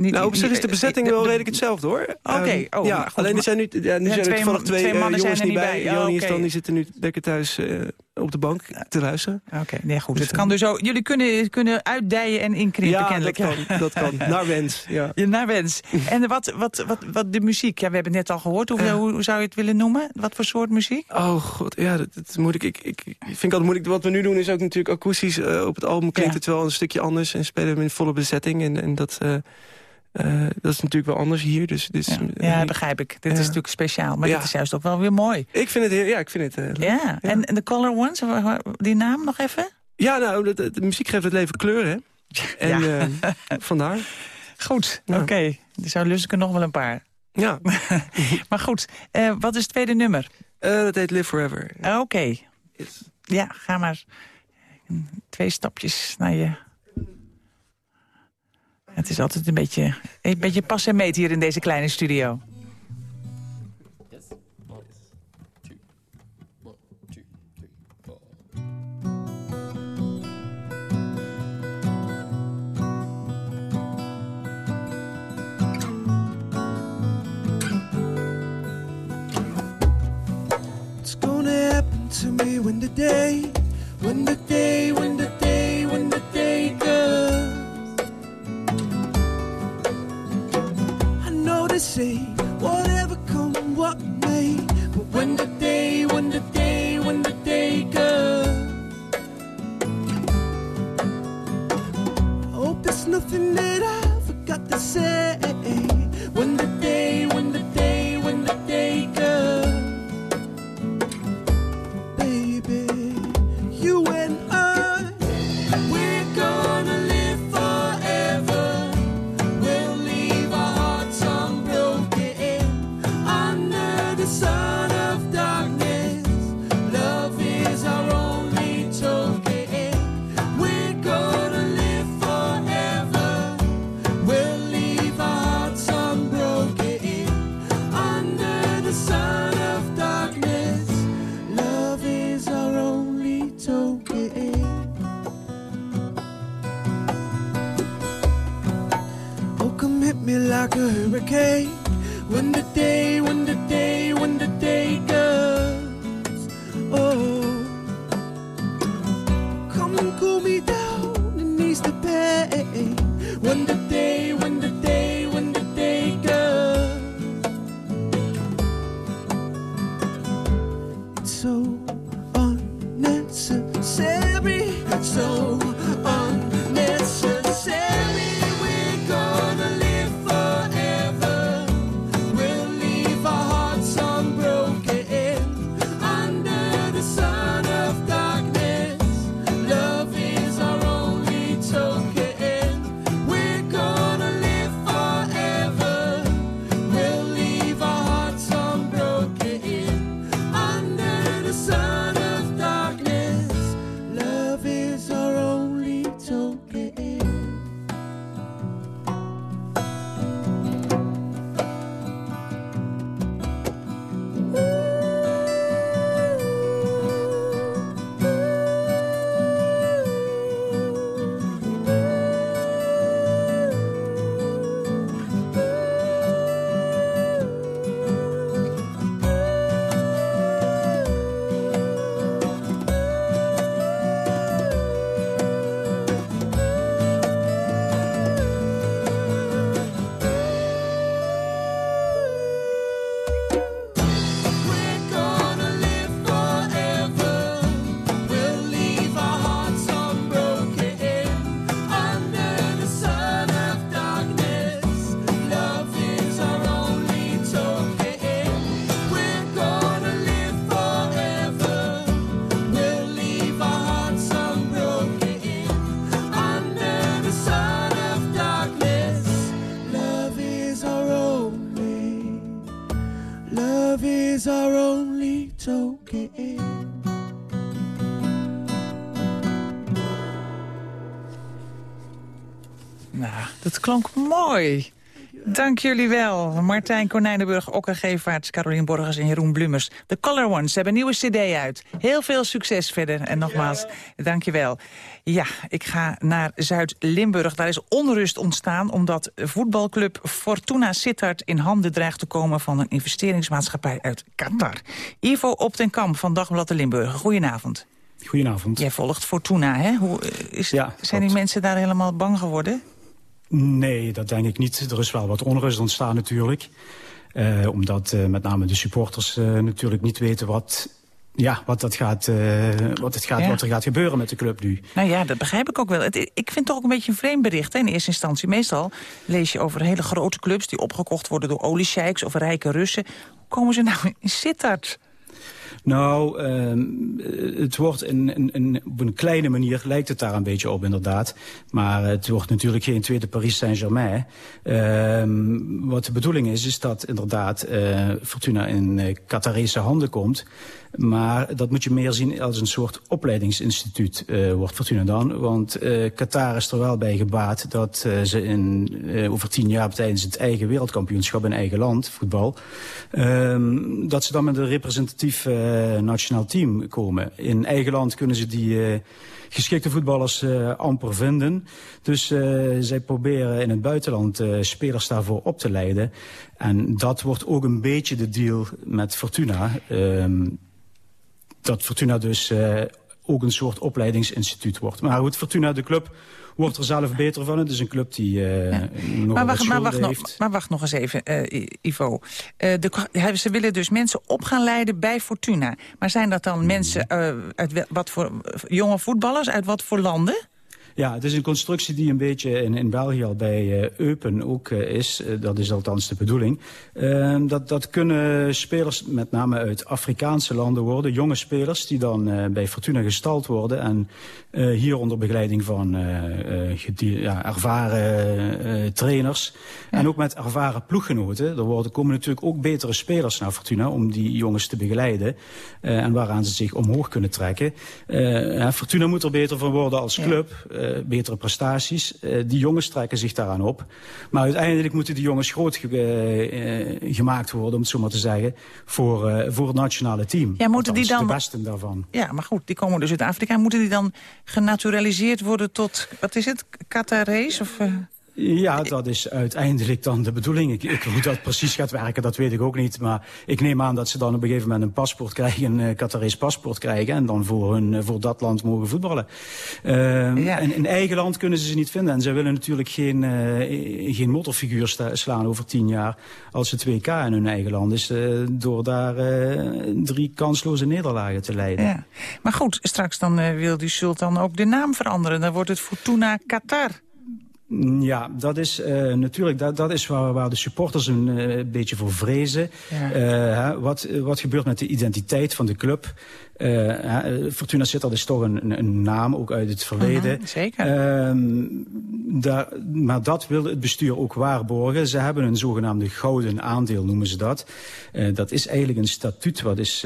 Niet, nou, op zich is de bezetting wel redelijk hetzelfde, hoor. Oké, okay. um, oh, ja, goed, alleen er zijn nu, ja, nu ja, zijn er toevallig twee, twee mannen uh, jongens zijn niet bij. bij. Oh, okay. dan, die zitten nu lekker thuis uh, op de bank te luisteren. Oké, okay, nee, goed. Dus het kan dus ook, jullie kunnen, kunnen uitdijen en inkrimpen, ja, kennelijk. dat kan, dat kan. Naar wens, ja. ja naar wens. En wat, wat, wat, wat de muziek, ja, we hebben het net al gehoord. Hoe, uh. hoe, hoe zou je het willen noemen? Wat voor soort muziek? Oh god, ja, dat, dat moet ik, ik, ik, ik vind altijd moeilijk. Wat we nu doen is ook natuurlijk akoestisch. Uh, op het album klinkt ja. het wel een stukje anders en spelen we in volle bezetting. En, en dat... Uh, uh, dat is natuurlijk wel anders hier. Dus, dus, ja, ja begrijp ik. Dit ja. is natuurlijk speciaal. Maar ja. dit is juist ook wel weer mooi. Ik vind het, ja, ik vind het uh, leuk. Ja, en de Color Ones, die naam nog even? Ja, nou, de, de muziek geeft het leven kleur, hè? En uh, vandaar. Goed, oké. Okay. Er zou lusten nog wel een paar. Ja. maar goed, wat is het tweede nummer? dat heet Live Forever. Oké. Okay. Yes. Ja, ga maar. Twee stapjes naar je... Het is altijd een beetje, een beetje pas en meet hier in deze kleine studio. To me when the day, when the day, when the day, say whatever come what may, but when the day, when the day, when the day comes, I hope there's nothing that I forgot to say. When the day, when mooi. Dank jullie wel. Martijn Konijnenburg, Okke Gevaerts, Carolien Borgers en Jeroen Blumers. The Color Ones hebben een nieuwe cd uit. Heel veel succes verder. En nogmaals, dank je wel. Ja, ik ga naar Zuid-Limburg. Daar is onrust ontstaan omdat voetbalclub Fortuna Sittard... in handen dreigt te komen van een investeringsmaatschappij uit Qatar. Ivo Op den Kamp van Dagblad de Limburg. Goedenavond. Goedenavond. Jij volgt Fortuna, hè? Hoe, eh, is, Ja, zijn die mensen daar helemaal bang geworden? Nee, dat denk ik niet. Er is wel wat onrust ontstaan natuurlijk. Eh, omdat eh, met name de supporters eh, natuurlijk niet weten wat, ja, wat, dat gaat, wat, het gaat, Ja. wat er gaat gebeuren met de club nu. Nou ja, dat begrijp ik ook wel. Het, ik vind het toch ook een beetje een vreemd bericht. Hè? In eerste instantie meestal lees je over hele grote clubs... die opgekocht worden door oliesheiks of rijke Russen. Hoe komen ze nou in Sittard? Nou, ehm, het wordt in, in, op een kleine manier lijkt het daar een beetje op inderdaad. Maar het wordt natuurlijk geen tweede Paris Saint-Germain. Ehm, wat de bedoeling is, is dat inderdaad uh, Fortuna in uh, Qatarese handen komt. Maar dat moet je meer zien als een soort opleidingsinstituut, uh, wordt Fortuna dan. Want uh, Qatar is er wel bij gebaat dat uh, ze in, over tien jaar tijdens het eigen wereldkampioenschap in eigen land, voetbal, ehm, dat ze dan met een representatief nationaal team komen. In eigen land kunnen ze die geschikte voetballers uh, amper vinden. Dus zij proberen in het buitenland spelers daarvoor op te leiden. En dat wordt ook een beetje de deal met Fortuna. Uh, dat Fortuna dus ook een soort opleidingsinstituut wordt. Maar goed, Fortuna, de club, wordt er zelf beter van. Het is een club die uh, ja. nog maar wacht, maar wacht heeft. Nog, maar wacht nog eens even, uh, Ivo. Uh, de, ze willen dus mensen op gaan leiden bij Fortuna. Maar zijn dat dan Hmm. mensen uit wat voor jonge voetballers uit wat voor landen? Ja, het is een constructie die een beetje in, in België al bij uh, Eupen ook uh, is. Uh, dat is althans de bedoeling. Ehm, dat, dat kunnen spelers met name uit Afrikaanse landen worden. Jonge spelers die dan bij Fortuna gestald worden. En hier onder begeleiding van ja, ervaren trainers. Ja. En ook met ervaren ploeggenoten. Er worden, komen natuurlijk ook betere spelers naar Fortuna om die jongens te begeleiden. en waaraan ze zich omhoog kunnen trekken. Fortuna moet er beter van worden als club. Ja betere prestaties. Uh, die jongens trekken zich daaraan op. Maar uiteindelijk moeten die jongens groot ge uh, gemaakt worden, om het zo maar te zeggen, voor, voor het nationale team. Ja, moeten Althans, die dan... de besten daarvan. Ja, maar goed, die komen dus uit Afrika. Moeten die dan genaturaliseerd worden tot, wat is het, Qatarees? Of, ja, dat is uiteindelijk dan de bedoeling. Ik, ik, hoe dat precies gaat werken, dat weet ik ook niet. Maar ik neem aan dat ze dan op een gegeven moment een paspoort krijgen, een uh, Qatarees paspoort krijgen. En dan voor, hun, uh, voor dat land mogen voetballen. Uh, ja. En in eigen land kunnen ze ze niet vinden. En zij willen natuurlijk geen, uh, geen motorfiguur slaan over tien jaar als het 2K in hun eigen land is. Uh, door daar drie kansloze nederlagen te leiden. Ja. Maar goed, straks dan wil die Sultan ook de naam veranderen. Dan wordt het Fortuna Qatar. Ja, dat is uh, natuurlijk dat, dat is waar, waar de supporters een uh, beetje voor vrezen. Ja. Uh, wat, wat gebeurt met de identiteit van de club? Fortuna Sittard is toch een, een, naam, ook uit het verleden. -huh, zeker. daar, maar dat wil het bestuur ook waarborgen. Ze hebben een zogenaamde gouden aandeel, noemen ze dat. dat is eigenlijk een statuut, wat is,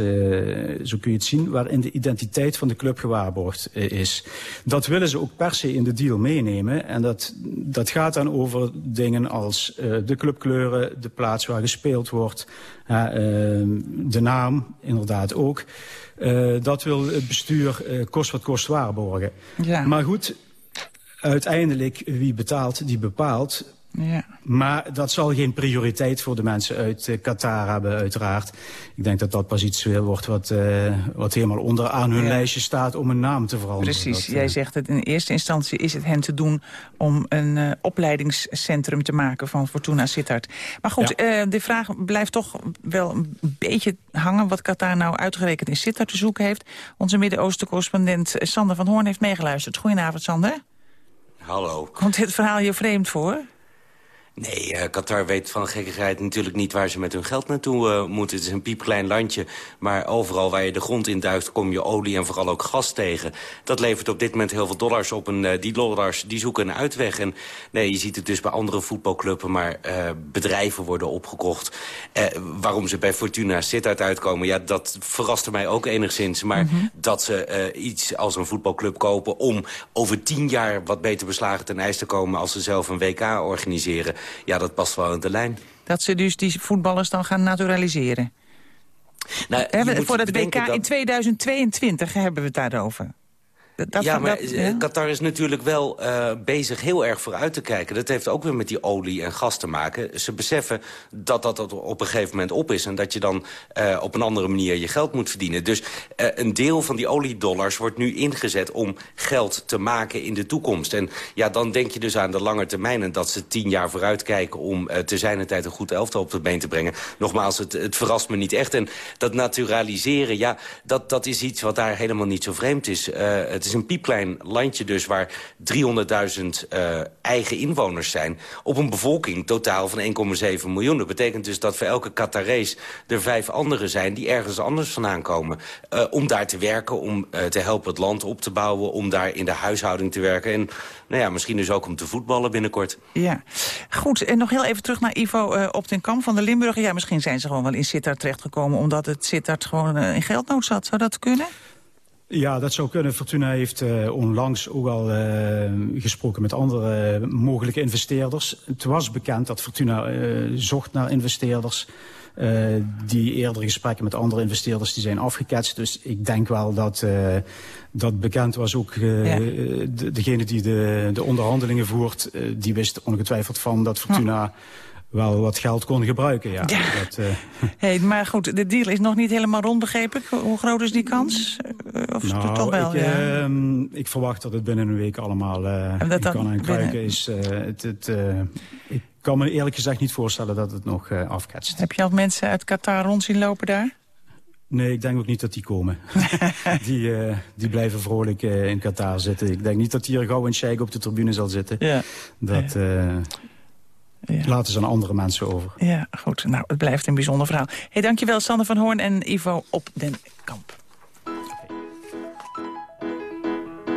zo kun je het zien, waarin de identiteit van de club gewaarborgd is. Dat willen ze ook per se in de deal meenemen. En dat, dat gaat dan over dingen als uh, de clubkleuren, de plaats waar gespeeld wordt, uh, uh, de naam inderdaad ook. Dat wil het bestuur kost wat kost waarborgen. Ja. Maar goed, uiteindelijk wie betaalt, die bepaalt. Ja. Maar dat zal geen prioriteit voor de mensen uit uh, Qatar hebben, uiteraard. Ik denk dat dat pas iets wordt wat, uh, wat helemaal onderaan hun ja. lijstje staat om een naam te veranderen. Precies, dat, jij zegt het in eerste instantie is het hen te doen om een uh, opleidingscentrum te maken van Fortuna Sittard. Maar goed, ja. de vraag blijft toch wel een beetje hangen wat Qatar nou uitgerekend in Sittard te zoeken heeft. Onze Midden-Oosten-correspondent Sander van Hoorn heeft meegeluisterd. Goedenavond, Sander. Hallo. Komt dit verhaal je vreemd voor? Nee, uh, Qatar weet van gekkigheid natuurlijk niet waar ze met hun geld naartoe uh, moeten. Het is een piepklein landje, maar overal waar je de grond in duikt... kom je olie en vooral ook gas tegen. Dat levert op dit moment heel veel dollars op. En uh, die dollars die zoeken een uitweg. En nee, je ziet het dus bij andere voetbalclubben... maar bedrijven worden opgekocht. waarom ze bij Fortuna Sittard uitkomen, ja, dat verraste mij ook enigszins. Maar mm -hmm. dat ze iets als een voetbalclub kopen... om over tien jaar wat beter beslagen ten ijs te komen... als ze zelf een WK organiseren ja, dat past wel in de lijn. Dat ze dus die voetballers dan gaan naturaliseren? Nou, voor het WK dat... in 2022 hebben we het daarover. Dat, ja, maar dat, ja? Qatar is natuurlijk wel uh, bezig heel erg vooruit te kijken. Dat heeft ook weer met die olie en gas te maken. Ze beseffen dat dat op een gegeven moment op is... en dat je dan uh, op een andere manier je geld moet verdienen. Dus uh, een deel van die oliedollars wordt nu ingezet om geld te maken in de toekomst. En ja, dan denk je dus aan de lange termijn... en dat ze tien jaar vooruit kijken om te zijn tijd een goed elftal op de been te brengen. Nogmaals, het, het verrast me niet echt. En dat naturaliseren, ja, dat, dat is iets wat daar helemaal niet zo vreemd is. het Het is een piepklein landje dus waar 300.000 eigen inwoners zijn... op een bevolking totaal van 1,7 miljoen. Dat betekent dus dat voor elke Qatarees er vijf anderen zijn... die ergens anders vandaan komen. om daar te werken, om te helpen het land op te bouwen... om daar in de huishouding te werken. En nou ja, misschien dus ook om te voetballen binnenkort. Ja, goed. En nog heel even terug naar Ivo uh, op den Kamp van de Limburger. Ja, misschien zijn ze gewoon wel in Sittard terechtgekomen... omdat het Sittard gewoon in geldnood zat. Zou dat kunnen? Ja, dat zou kunnen. Fortuna heeft uh, onlangs ook al uh, gesproken met andere uh, mogelijke investeerders. Het was bekend dat Fortuna zocht naar investeerders. die eerdere gesprekken met andere investeerders die zijn afgeketst. Dus ik denk wel dat dat bekend was ook ja. de, degene die de, de onderhandelingen voert. die wist ongetwijfeld van dat Fortuna... wel wat geld kon gebruiken. Ja. ja. Dat, uh... hey, maar goed, de deal is nog niet helemaal rond, begreep ik. Hoe groot is die kans? Of nou, toch wel? Ik, ja. uh, ik verwacht dat het binnen een week allemaal uh, dat kan en kruiken is. het, het, ik kan me eerlijk gezegd niet voorstellen dat het nog afketst. Heb je al mensen uit Qatar rond zien lopen daar? Nee, ik denk ook niet dat die komen. die, uh, die blijven vrolijk uh, in Qatar zitten. Ik denk niet dat hier gauw een sheik op de tribune zal zitten. Ja. Dat, uh, ja. Laten ze aan andere mensen over. Ja, goed. Nou, het blijft een bijzonder verhaal. Hey, dankjewel, Sander van Hoorn en Ivo op den Kamp.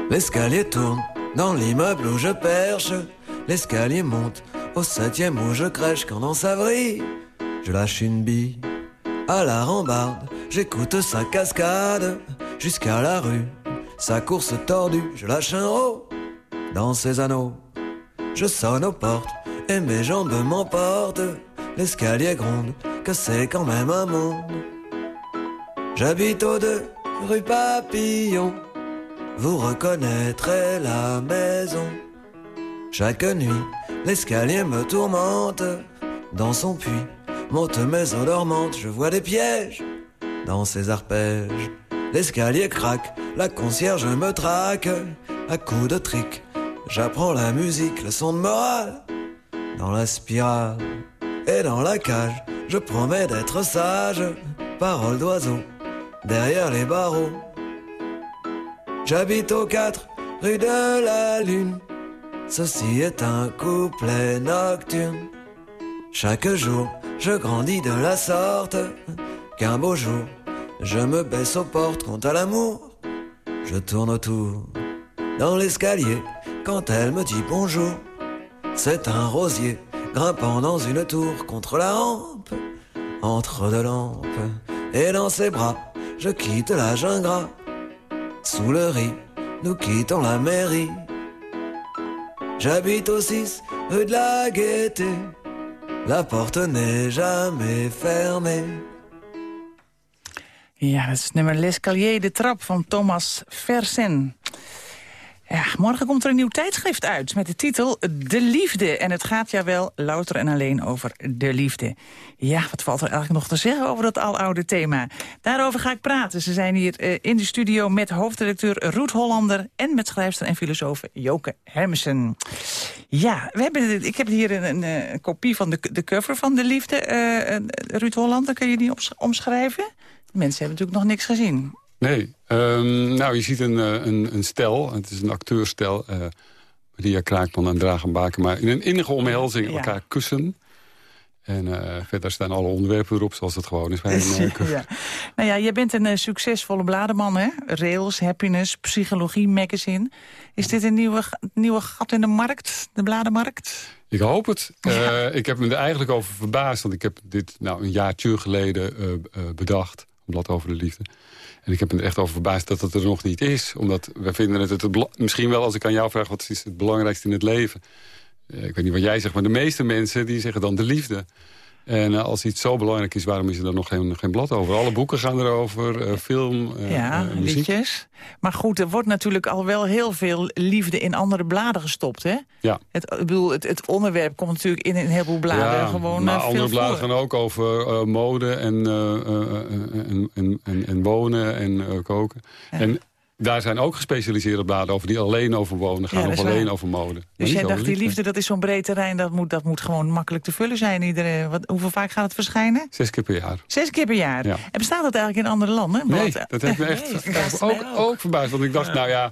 L'escalier tourne dans l'immeuble où je perche. L'escalier monte au septième où je crèche. Quand dans sa vrille, je lâche une bille à la rambarde. J'écoute sa cascade jusqu'à la rue. Sa course tordue, je lâche un haut dans ses anneaux. Je sonne aux portes et mes jambes m'emportent. L'escalier gronde, que c'est quand même un monde. J'habite aux deux rue Papillon, vous reconnaîtrez la maison. Chaque nuit, l'escalier me tourmente. Dans son puits, monte mes eaux dormantes. Je vois des pièges dans ses arpèges. L'escalier craque, la concierge me traque. À coups de trick, j'apprends la musique, le son de morale dans la spirale et dans la cage. Je promets d'être sage, parole d'oiseau, derrière les barreaux. J'habite au 4 rue de la Lune. Ceci est un couplet nocturne. Chaque jour, je grandis de la sorte qu'un beau jour, je me baisse aux portes. Quant à l'amour, je tourne autour dans l'escalier quand elle me dit bonjour. C'est un rosier grimpant dans une tour contre la rampe, entre deux lampes. Et dans ses bras, je quitte la jungle. Sous le riz, nous quittons la mairie. J'habite au 6 rue de la Gaîté. La porte n'est jamais fermée. Ja, is nummer L'Escalier de Trap van Thomas. Ja, morgen komt er een nieuw tijdschrift uit met de titel De Liefde. En het gaat ja wel louter en alleen over de liefde. Ja, wat valt er eigenlijk nog te zeggen over dat aloude thema? Daarover ga ik praten. Ze zijn hier uh, in de studio met hoofdredacteur Roet Hollander... en met schrijfster en filosoof Joke Hermsen. Ja, we hebben, ik heb hier een, een, een kopie van de, de cover van De Liefde. Uh, Ruud Hollander, kun je die omschrijven? De mensen hebben natuurlijk nog niks gezien. Nee, um, nou je ziet een, een, een stel, het is een acteurstel... Uh, Maria Kraakman en Dragan Bakema in een innige omhelzing elkaar kussen. En uh, verder staan alle onderwerpen erop, zoals het gewoon is bij een uh, ja. Nou ja, je bent een uh, succesvolle blademan, hè? Rails, Happiness, Psychologie, Magazine. Is dit een nieuwe, nieuwe gat in de markt, de bladenmarkt? Ik hoop het. Ja. ik heb me er eigenlijk over verbaasd, want ik heb dit nou een jaartje geleden bedacht. Een blad over de liefde. En ik heb me er echt over verbaasd dat het er nog niet is. Omdat we vinden het, het, misschien wel, als ik aan jou vraag... wat is het belangrijkste in het leven? Uh, ik weet niet wat jij zegt, maar de meeste mensen die zeggen dan de liefde. En uh, als iets zo belangrijk is, waarom is er dan nog geen, geen blad over? Alle boeken gaan erover, uh, film, ja, muziek. liedjes. Maar goed, er wordt natuurlijk al wel heel veel liefde in andere bladen gestopt, hè? Ja. Het, ik bedoel, het, het onderwerp komt natuurlijk in een heleboel bladen ja, gewoon maar veel andere bladen voor. gaan ook over mode en, en, en, en, en, wonen en koken. Ja. En daar zijn ook gespecialiseerde bladen over die alleen over wonen gaan. Ja, of alleen waar. over mode. Dus jij dacht, die liefde, dat is zo'n breed terrein, dat moet, dat moet gewoon makkelijk te vullen zijn. Iedere, wat, hoeveel vaak gaat het verschijnen? Zes keer per jaar. Zes keer per jaar. Ja. En bestaat dat eigenlijk in andere landen? Nee, dat heeft me echt, nee, ook, ook verbaasd. Want ik dacht, ja. nou ja,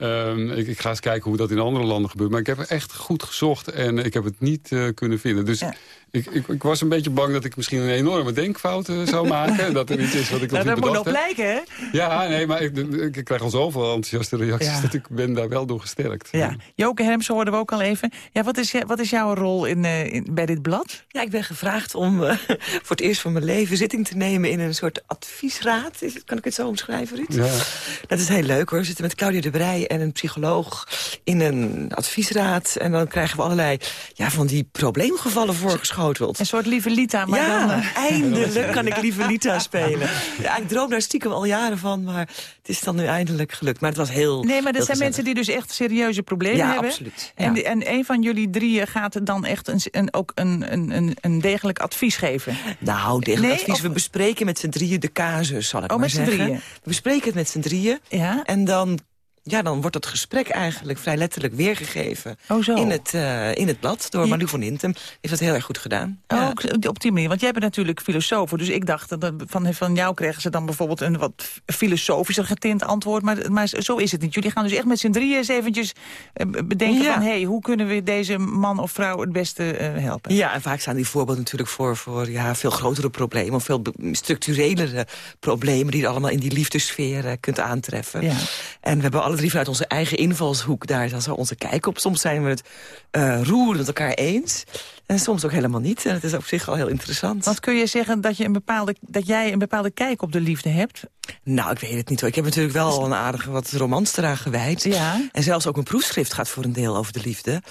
Ehm, ik, ik, ga eens kijken hoe dat in andere landen gebeurt. Maar ik heb echt goed gezocht en ik heb het niet uh, kunnen vinden. Dus ik, ik, ik, was een beetje bang dat ik misschien een enorme denkfout uh, zou maken. dat er iets is wat ik nog nou, niet Dat moet nog blijken, hè? Ja, nee, maar ik, ik, krijg al zoveel enthousiaste reacties... Ja. dat ik ben daar wel door gesterkt. Ja. Joke Herms hoorden we ook al even. Ja, wat, is, wat is jouw rol in, uh, in, bij dit blad? Ja, ik ben gevraagd om uh, voor het eerst van mijn leven zitting te nemen... in een soort adviesraad. Is, kan ik het zo omschrijven, Ruud? Ja. Dat is heel leuk, hoor. We zitten met Claudia de Brij en een psycholoog in een adviesraad. En dan krijgen we allerlei ja, van die probleemgevallen voorgeschoteld. Een soort lieve Lita, maar ja, dan... Uh... eindelijk kan ik lieve Lita spelen. Ja, ik droom daar stiekem al jaren van, maar het is dan nu eindelijk gelukt. Maar het was heel Nee, maar dat zijn mensen die dus echt serieuze problemen ja, hebben. Absoluut. En, ja. en een van jullie drieën gaat dan echt een, een, ook een, een, een degelijk advies geven? Nou, degelijk Nee, advies. of- We bespreken met z'n drieën de casus, zal ik Oh, maar met z'n zeggen. drieën? We bespreken het met z'n drieën. Ja? En dan, ja, dan wordt dat gesprek eigenlijk vrij letterlijk weergegeven. Oh, zo. In het, uh, in het blad door Ja. Manu van Intem. Heeft dat heel erg goed gedaan. Oh, Ja. ook op die manier. Want jij bent natuurlijk filosoof. Dus ik dacht, dat van, van jou kregen ze dan bijvoorbeeld een wat filosofischer getint antwoord. Maar, maar zo is het niet. Jullie gaan dus echt met z'n drieën eens eventjes eh, bedenken Ja. van... hé, hey, hoe kunnen we deze man of vrouw het beste eh, helpen? Ja, en vaak staan die voorbeelden natuurlijk voor, voor ja, veel grotere problemen... of veel structurelere problemen die je allemaal in die liefdesfeer eh, kunt aantreffen. Ja. En we hebben alle drie vanuit onze eigen invalshoek daar dan zo onze kijk op. Soms zijn we het eh roerend met elkaar eens en soms ook helemaal niet. En het is op zich al heel interessant. Want kun je zeggen dat, je een bepaalde, dat jij een bepaalde kijk op de liefde hebt? Nou, ik weet het niet hoor. Ik heb natuurlijk wel al een aardige wat romans eraan gewijd. Ja. En zelfs ook een proefschrift gaat voor een deel over de liefde.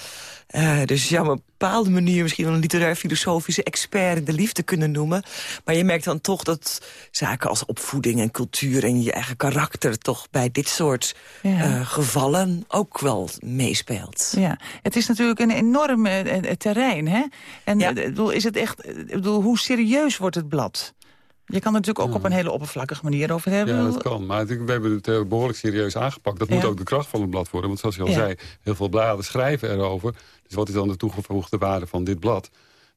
Eh, dus ja, op een bepaalde manier misschien wel een literair-filosofische expert in de liefde kunnen noemen. Maar je merkt dan toch dat zaken als opvoeding en cultuur en je eigen karakter... toch bij dit soort Ja. eh, gevallen ook wel meespeelt. Ja, het is natuurlijk een enorm eh, terrein, hè? En ik bedoel, is het echt, ik bedoel, hoe serieus wordt het blad? Je kan er natuurlijk ook op een hele oppervlakkige manier over hebben. Ja, dat kan. Maar we hebben het eh, behoorlijk serieus aangepakt. Dat Ja. moet ook de kracht van het blad worden. Want zoals je al Ja. zei, heel veel bladen schrijven erover. Dus wat is dan de toegevoegde waarde van dit blad?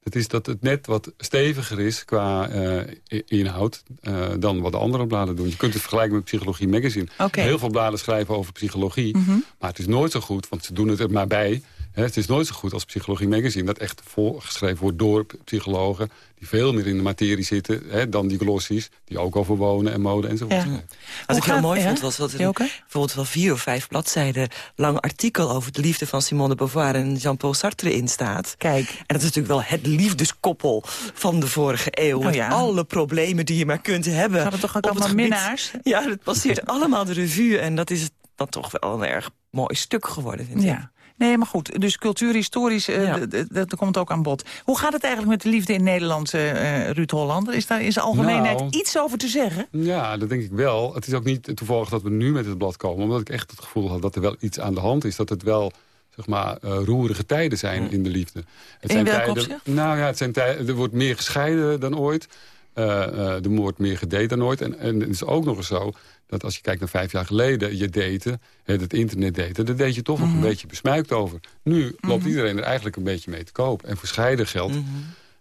Het is dat het net wat steviger is qua eh, inhoud eh, dan wat de andere bladen doen. Je kunt het vergelijken met Psychologie Magazine. Heel veel bladen schrijven over psychologie. Mhm. Maar het is nooit zo goed, want ze doen het er maar bij. Hè, het is nooit zo goed als Psychologie Magazine. Dat echt voorgeschreven wordt door psychologen... die veel meer in de materie zitten hè, dan die glossies... die ook over wonen en mode enzovoort Ja. Wat ik heel gaat- mooi ja? vond, was dat er bijvoorbeeld wel vier of vijf bladzijden lang artikel over de liefde van Simone de Beauvoir en Jean-Paul Sartre in staat. Kijk. En dat is natuurlijk wel het liefdeskoppel van de vorige eeuw. Oh met ja. alle problemen die je maar kunt hebben. Ze hadden toch ook het allemaal gebied- minnaars? Ja, het passeert allemaal de revue. En dat is dan toch wel een erg mooi stuk geworden, vind ik. Ja. Nee, maar goed. Dus cultuurhistorisch, Ja. d- dat komt ook aan bod. Hoe gaat het eigenlijk met de liefde in Nederland, eh, eh, Ruud Hollander? Is daar in zijn algemeenheid Nou. iets over te zeggen? Ja, dat denk ik wel. Het is ook niet toevallig dat we nu met het blad komen. Omdat ik echt het gevoel had dat er wel iets aan de hand is. Dat het wel zeg maar, roerige tijden zijn in de liefde. Het In welk tijden, opzicht? Nou ja, het zijn tijden, er wordt meer gescheiden dan ooit. Eh, eh, er wordt meer gedate dan ooit. En, en het is ook nog eens zo dat als je kijkt naar vijf jaar geleden... je daten, het internet daten, daar deed je toch nog Mhm. een beetje besmuikt over. Nu loopt iedereen er eigenlijk een beetje mee te koop. En voor scheiden geldt Mhm.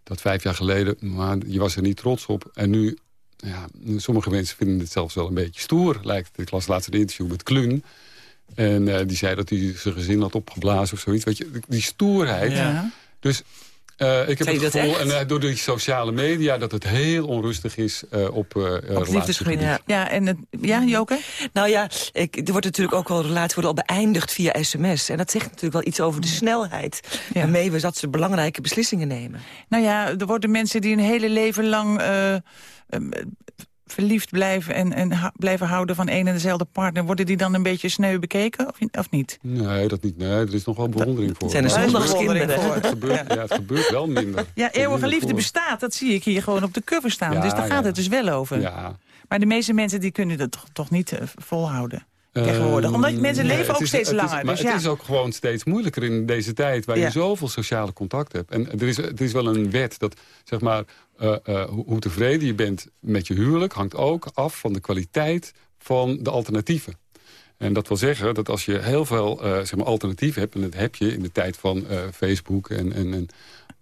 dat vijf jaar geleden... maar je was er niet trots op. En nu, ja, sommige mensen vinden het zelfs wel een beetje stoer. Lijkt het. Ik las laatst een interview met Kluun. En eh, die zei dat hij zijn gezin had opgeblazen of zoiets. Weet je, die stoerheid. Ja. Dus eh, ik heb het gevoel, en, eh, door die sociale media... dat het heel onrustig is eh, op, eh Op liefdesgebied. Ja. Ja. en het, ja, Joke? Nou ja, ik, er wordt natuurlijk ook wel relaties worden al beëindigd via sms. En dat zegt natuurlijk wel iets over de snelheid... Ja. waarmee we dat soort belangrijke beslissingen nemen. Nou ja, er worden mensen die een hele leven lang verliefd blijven... en, en ha- blijven houden van een en dezelfde partner. Worden die dan een beetje sneu bekeken of, of niet? Nee, dat niet. Nee, er is nog wel bewondering voor. zijn er zondagskinderen. gebeurt- Het gebeurt, ja, het gebeurt wel minder. Ja, eeuwige liefde bestaat, dat zie ik hier gewoon op de cover staan. Ja, dus daar gaat ja. het dus wel over. Ja. Maar de meeste mensen die kunnen dat toch, toch niet eh, volhouden. Tegenwoordig. Omdat mensen leven ook is- steeds het is- langer. maar dus het is ook gewoon steeds moeilijker in deze tijd... waar Ja. je zoveel sociale contact hebt. En er is, er is wel een wet dat, zeg maar... eh, eh, hoe, hoe tevreden je bent met je huwelijk... hangt ook af van de kwaliteit van de alternatieven. En dat wil zeggen dat als je heel veel eh, zeg maar alternatieven hebt... en dat heb je in de tijd van eh, Facebook en, en, en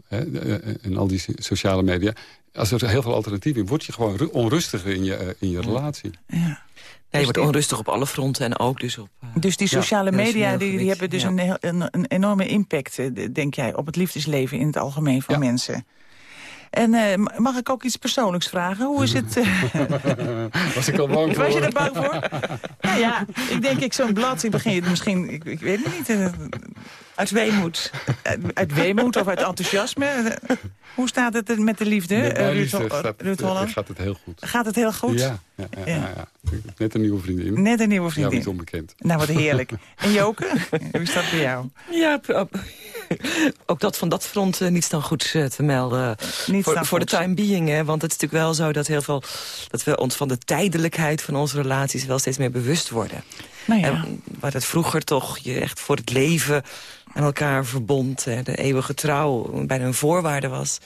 hè, en al die sociale media... als er heel veel alternatieven in, word je gewoon onrustiger in je, in je relatie. Ja. Nee, je wordt onrustig op alle fronten en ook dus op... uh, Dus die sociale ja, media die, die hebben dus Ja. een, heel- een, een enorme impact, denk jij, op het liefdesleven in het algemeen van mensen. En eh, mag ik ook iets persoonlijks vragen? Hoe is het? eh, Was ik al bang voor? Was je er bang voor? nou ja, ik denk ik zo'n blad, ik begin misschien, ik, ik weet het niet. Eh, uit weemoed. Uit, uit weemoed of uit enthousiasme. Eh, Hoe staat het met de liefde, Met eh, Ruud, liefde het- Holland? gaat het heel goed. Gaat het heel goed? Ja, ja, ja, Ja. ja, ja. net een nieuwe vriendin. Net een nieuwe Ja, vriendin. niet onbekend. Nou, wat heerlijk. En Joke, hoe is dat bij jou? Ja, ook dat van dat front eh, niets dan goeds eh, te melden. Niets voor dan voor de time being, hè. Want het is natuurlijk wel zo dat heel veel... dat we ons van de tijdelijkheid van onze relaties wel steeds meer bewust worden. Nou ja. En waar het vroeger toch je echt voor het leven aan elkaar verbond... de eeuwige trouw bijna een voorwaarde was...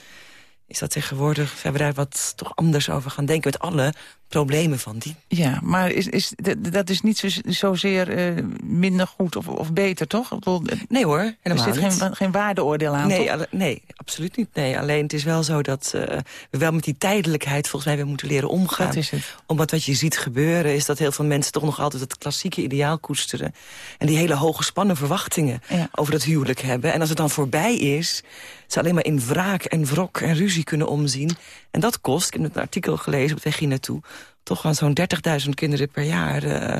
is dat tegenwoordig, we daar wat toch anders over gaan denken... met alle problemen van die. Ja, maar is, is, dat is niet zo, zozeer eh, minder goed of, of beter, toch? Bedoel, Nee hoor, er helemaal zit niet. geen, geen waardeoordeel aan, nee, toch? nee, absoluut niet. Nee, alleen het is wel zo dat eh, we wel met die tijdelijkheid volgens mij weer moeten leren omgaan. Dat is het. Omdat wat je ziet gebeuren is dat heel veel mensen toch nog altijd het klassieke ideaal koesteren. En die hele hoge spannen verwachtingen Ja. over het huwelijk hebben. En als het dan voorbij is, ze alleen maar in wraak en wrok en ruzie kunnen omzien. En dat kost, ik heb het artikel gelezen op weg hier naartoe... toch aan zo'n 30.000 kinderen per jaar eh,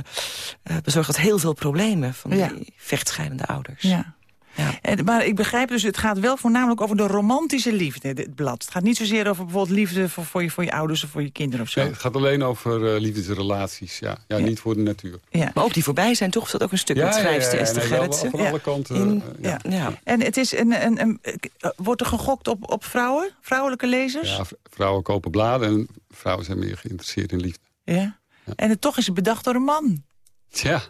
eh, bezorgt dat heel veel problemen... van die vechtscheidende ouders. Ja. En, maar ik begrijp dus, het gaat wel voornamelijk over de romantische liefde, dit blad. Het gaat niet zozeer over bijvoorbeeld liefde voor, voor, je, voor je ouders of voor je kinderen of zo. Nee, het gaat alleen over eh, liefdesrelaties. Ja. Ja, niet voor de natuur. Ja. Maar ook die voorbij zijn, toch? Is dat ook een stuk Ja, met ja, schrijfster ja, Esther nee, Gerritsen? van alle kanten, In- eh, ja. ja. ja. En het is een, een, een, eh, wordt er gegokt op, op vrouwen, vrouwelijke lezers? Ja, vrouwen kopen bladen en vrouwen zijn meer geïnteresseerd in liefde. Ja. En het, toch is het bedacht door een man. Tja.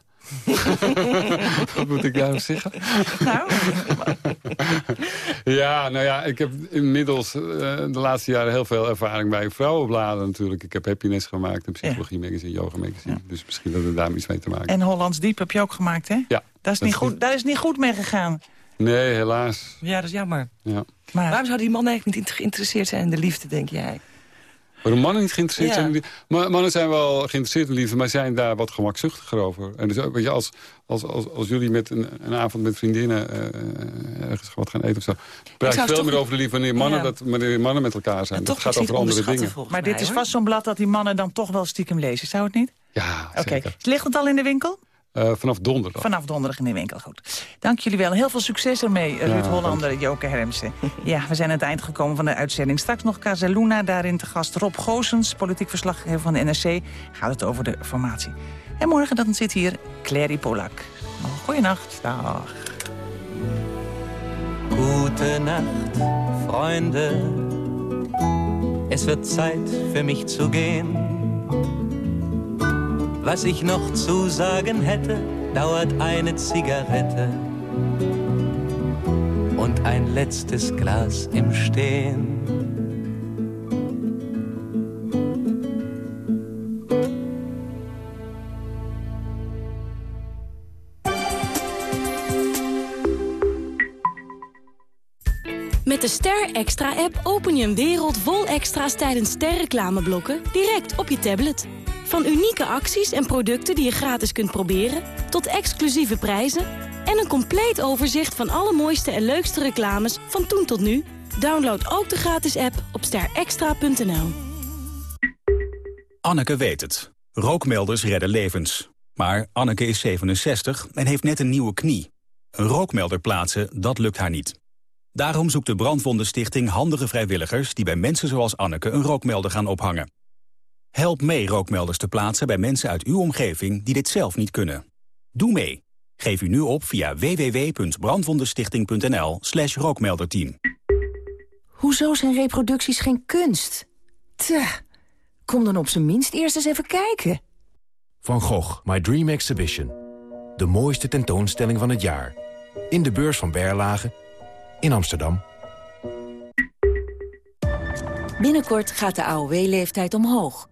Wat moet ik daarop zeggen? Nou, Ja, nou ja, ik heb inmiddels eh, de laatste jaren heel veel ervaring bij vrouwenbladen natuurlijk. Ik heb Happiness gemaakt, een psychologie magazine, yoga magazine. Dus misschien dat het daar iets mee te maken en Hollands Diep heb je ook gemaakt, hè? Ja. Dat is niet goed, daar is niet goed mee gegaan. Nee, helaas. ja, dat is jammer. Ja. Maar, Waarom zou die man eigenlijk niet geïnteresseerd zijn in de liefde, denk jij? Waarom mannen niet geïnteresseerd Ja. zijn in liefde? Ma- Mannen zijn wel geïnteresseerd in liefde, maar zijn daar wat gemakzuchtiger over. En dus, ook, weet je, als, als, als, als jullie met een, een avond met vriendinnen eh, ergens wat gaan eten of zo... praat je veel toch meer over de liefde wanneer mannen, Ja. dat, wanneer mannen met elkaar zijn. En dat gaat over andere dingen. maar dit is vast zo'n blad dat die mannen dan toch wel stiekem lezen, zou het niet? Ja, Oké. Ligt het al in de winkel? Eh, vanaf donderdag. Vanaf donderdag in de winkel, goed. Dank jullie wel. Heel veel succes ermee, eh, Ja, Ruud Hollander, Joke Hermsen. Ja, we zijn aan het eind gekomen van de uitzending. Straks nog Casaluna, daarin te gast Rob Goosens... politiek verslaggever van de NRC, gaat het over de formatie. En morgen dan zit hier Clary Polak. Goeienacht, dag. Gute Nacht, Freunde. Es wird Zeit für mich zu gehen. Was ich noch zu sagen hätte, dauert eine Zigarette und ein letztes Glas im Stehen. Met de Ster Extra-app open je een wereld vol extra's tijdens sterreclameblokken direct op je tablet. Van unieke acties en producten die je gratis kunt proberen, tot exclusieve prijzen en een compleet overzicht van alle mooiste en leukste reclames van toen tot nu. Download ook de gratis app op sterextra.nl. Anneke weet het. Rookmelders redden levens. Maar Anneke is 67 en heeft net een nieuwe knie. Een rookmelder plaatsen, dat lukt haar niet. Daarom zoekt de Brandwondenstichting handige vrijwilligers... die bij mensen zoals Anneke een rookmelder gaan ophangen. Help mee rookmelders te plaatsen bij mensen uit uw omgeving... die dit zelf niet kunnen. Doe mee. Geef u nu op via www.brandwondenstichting.nl slash rookmelderteam. Hoezo zijn reproducties geen kunst? Tja, kom dan op zijn minst eerst eens even kijken. Van Gogh, My Dream Exhibition. De mooiste tentoonstelling van het jaar. In de beurs van Berlage in Amsterdam. Binnenkort gaat de AOW-leeftijd omhoog.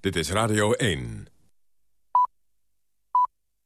Dit is Radio 1.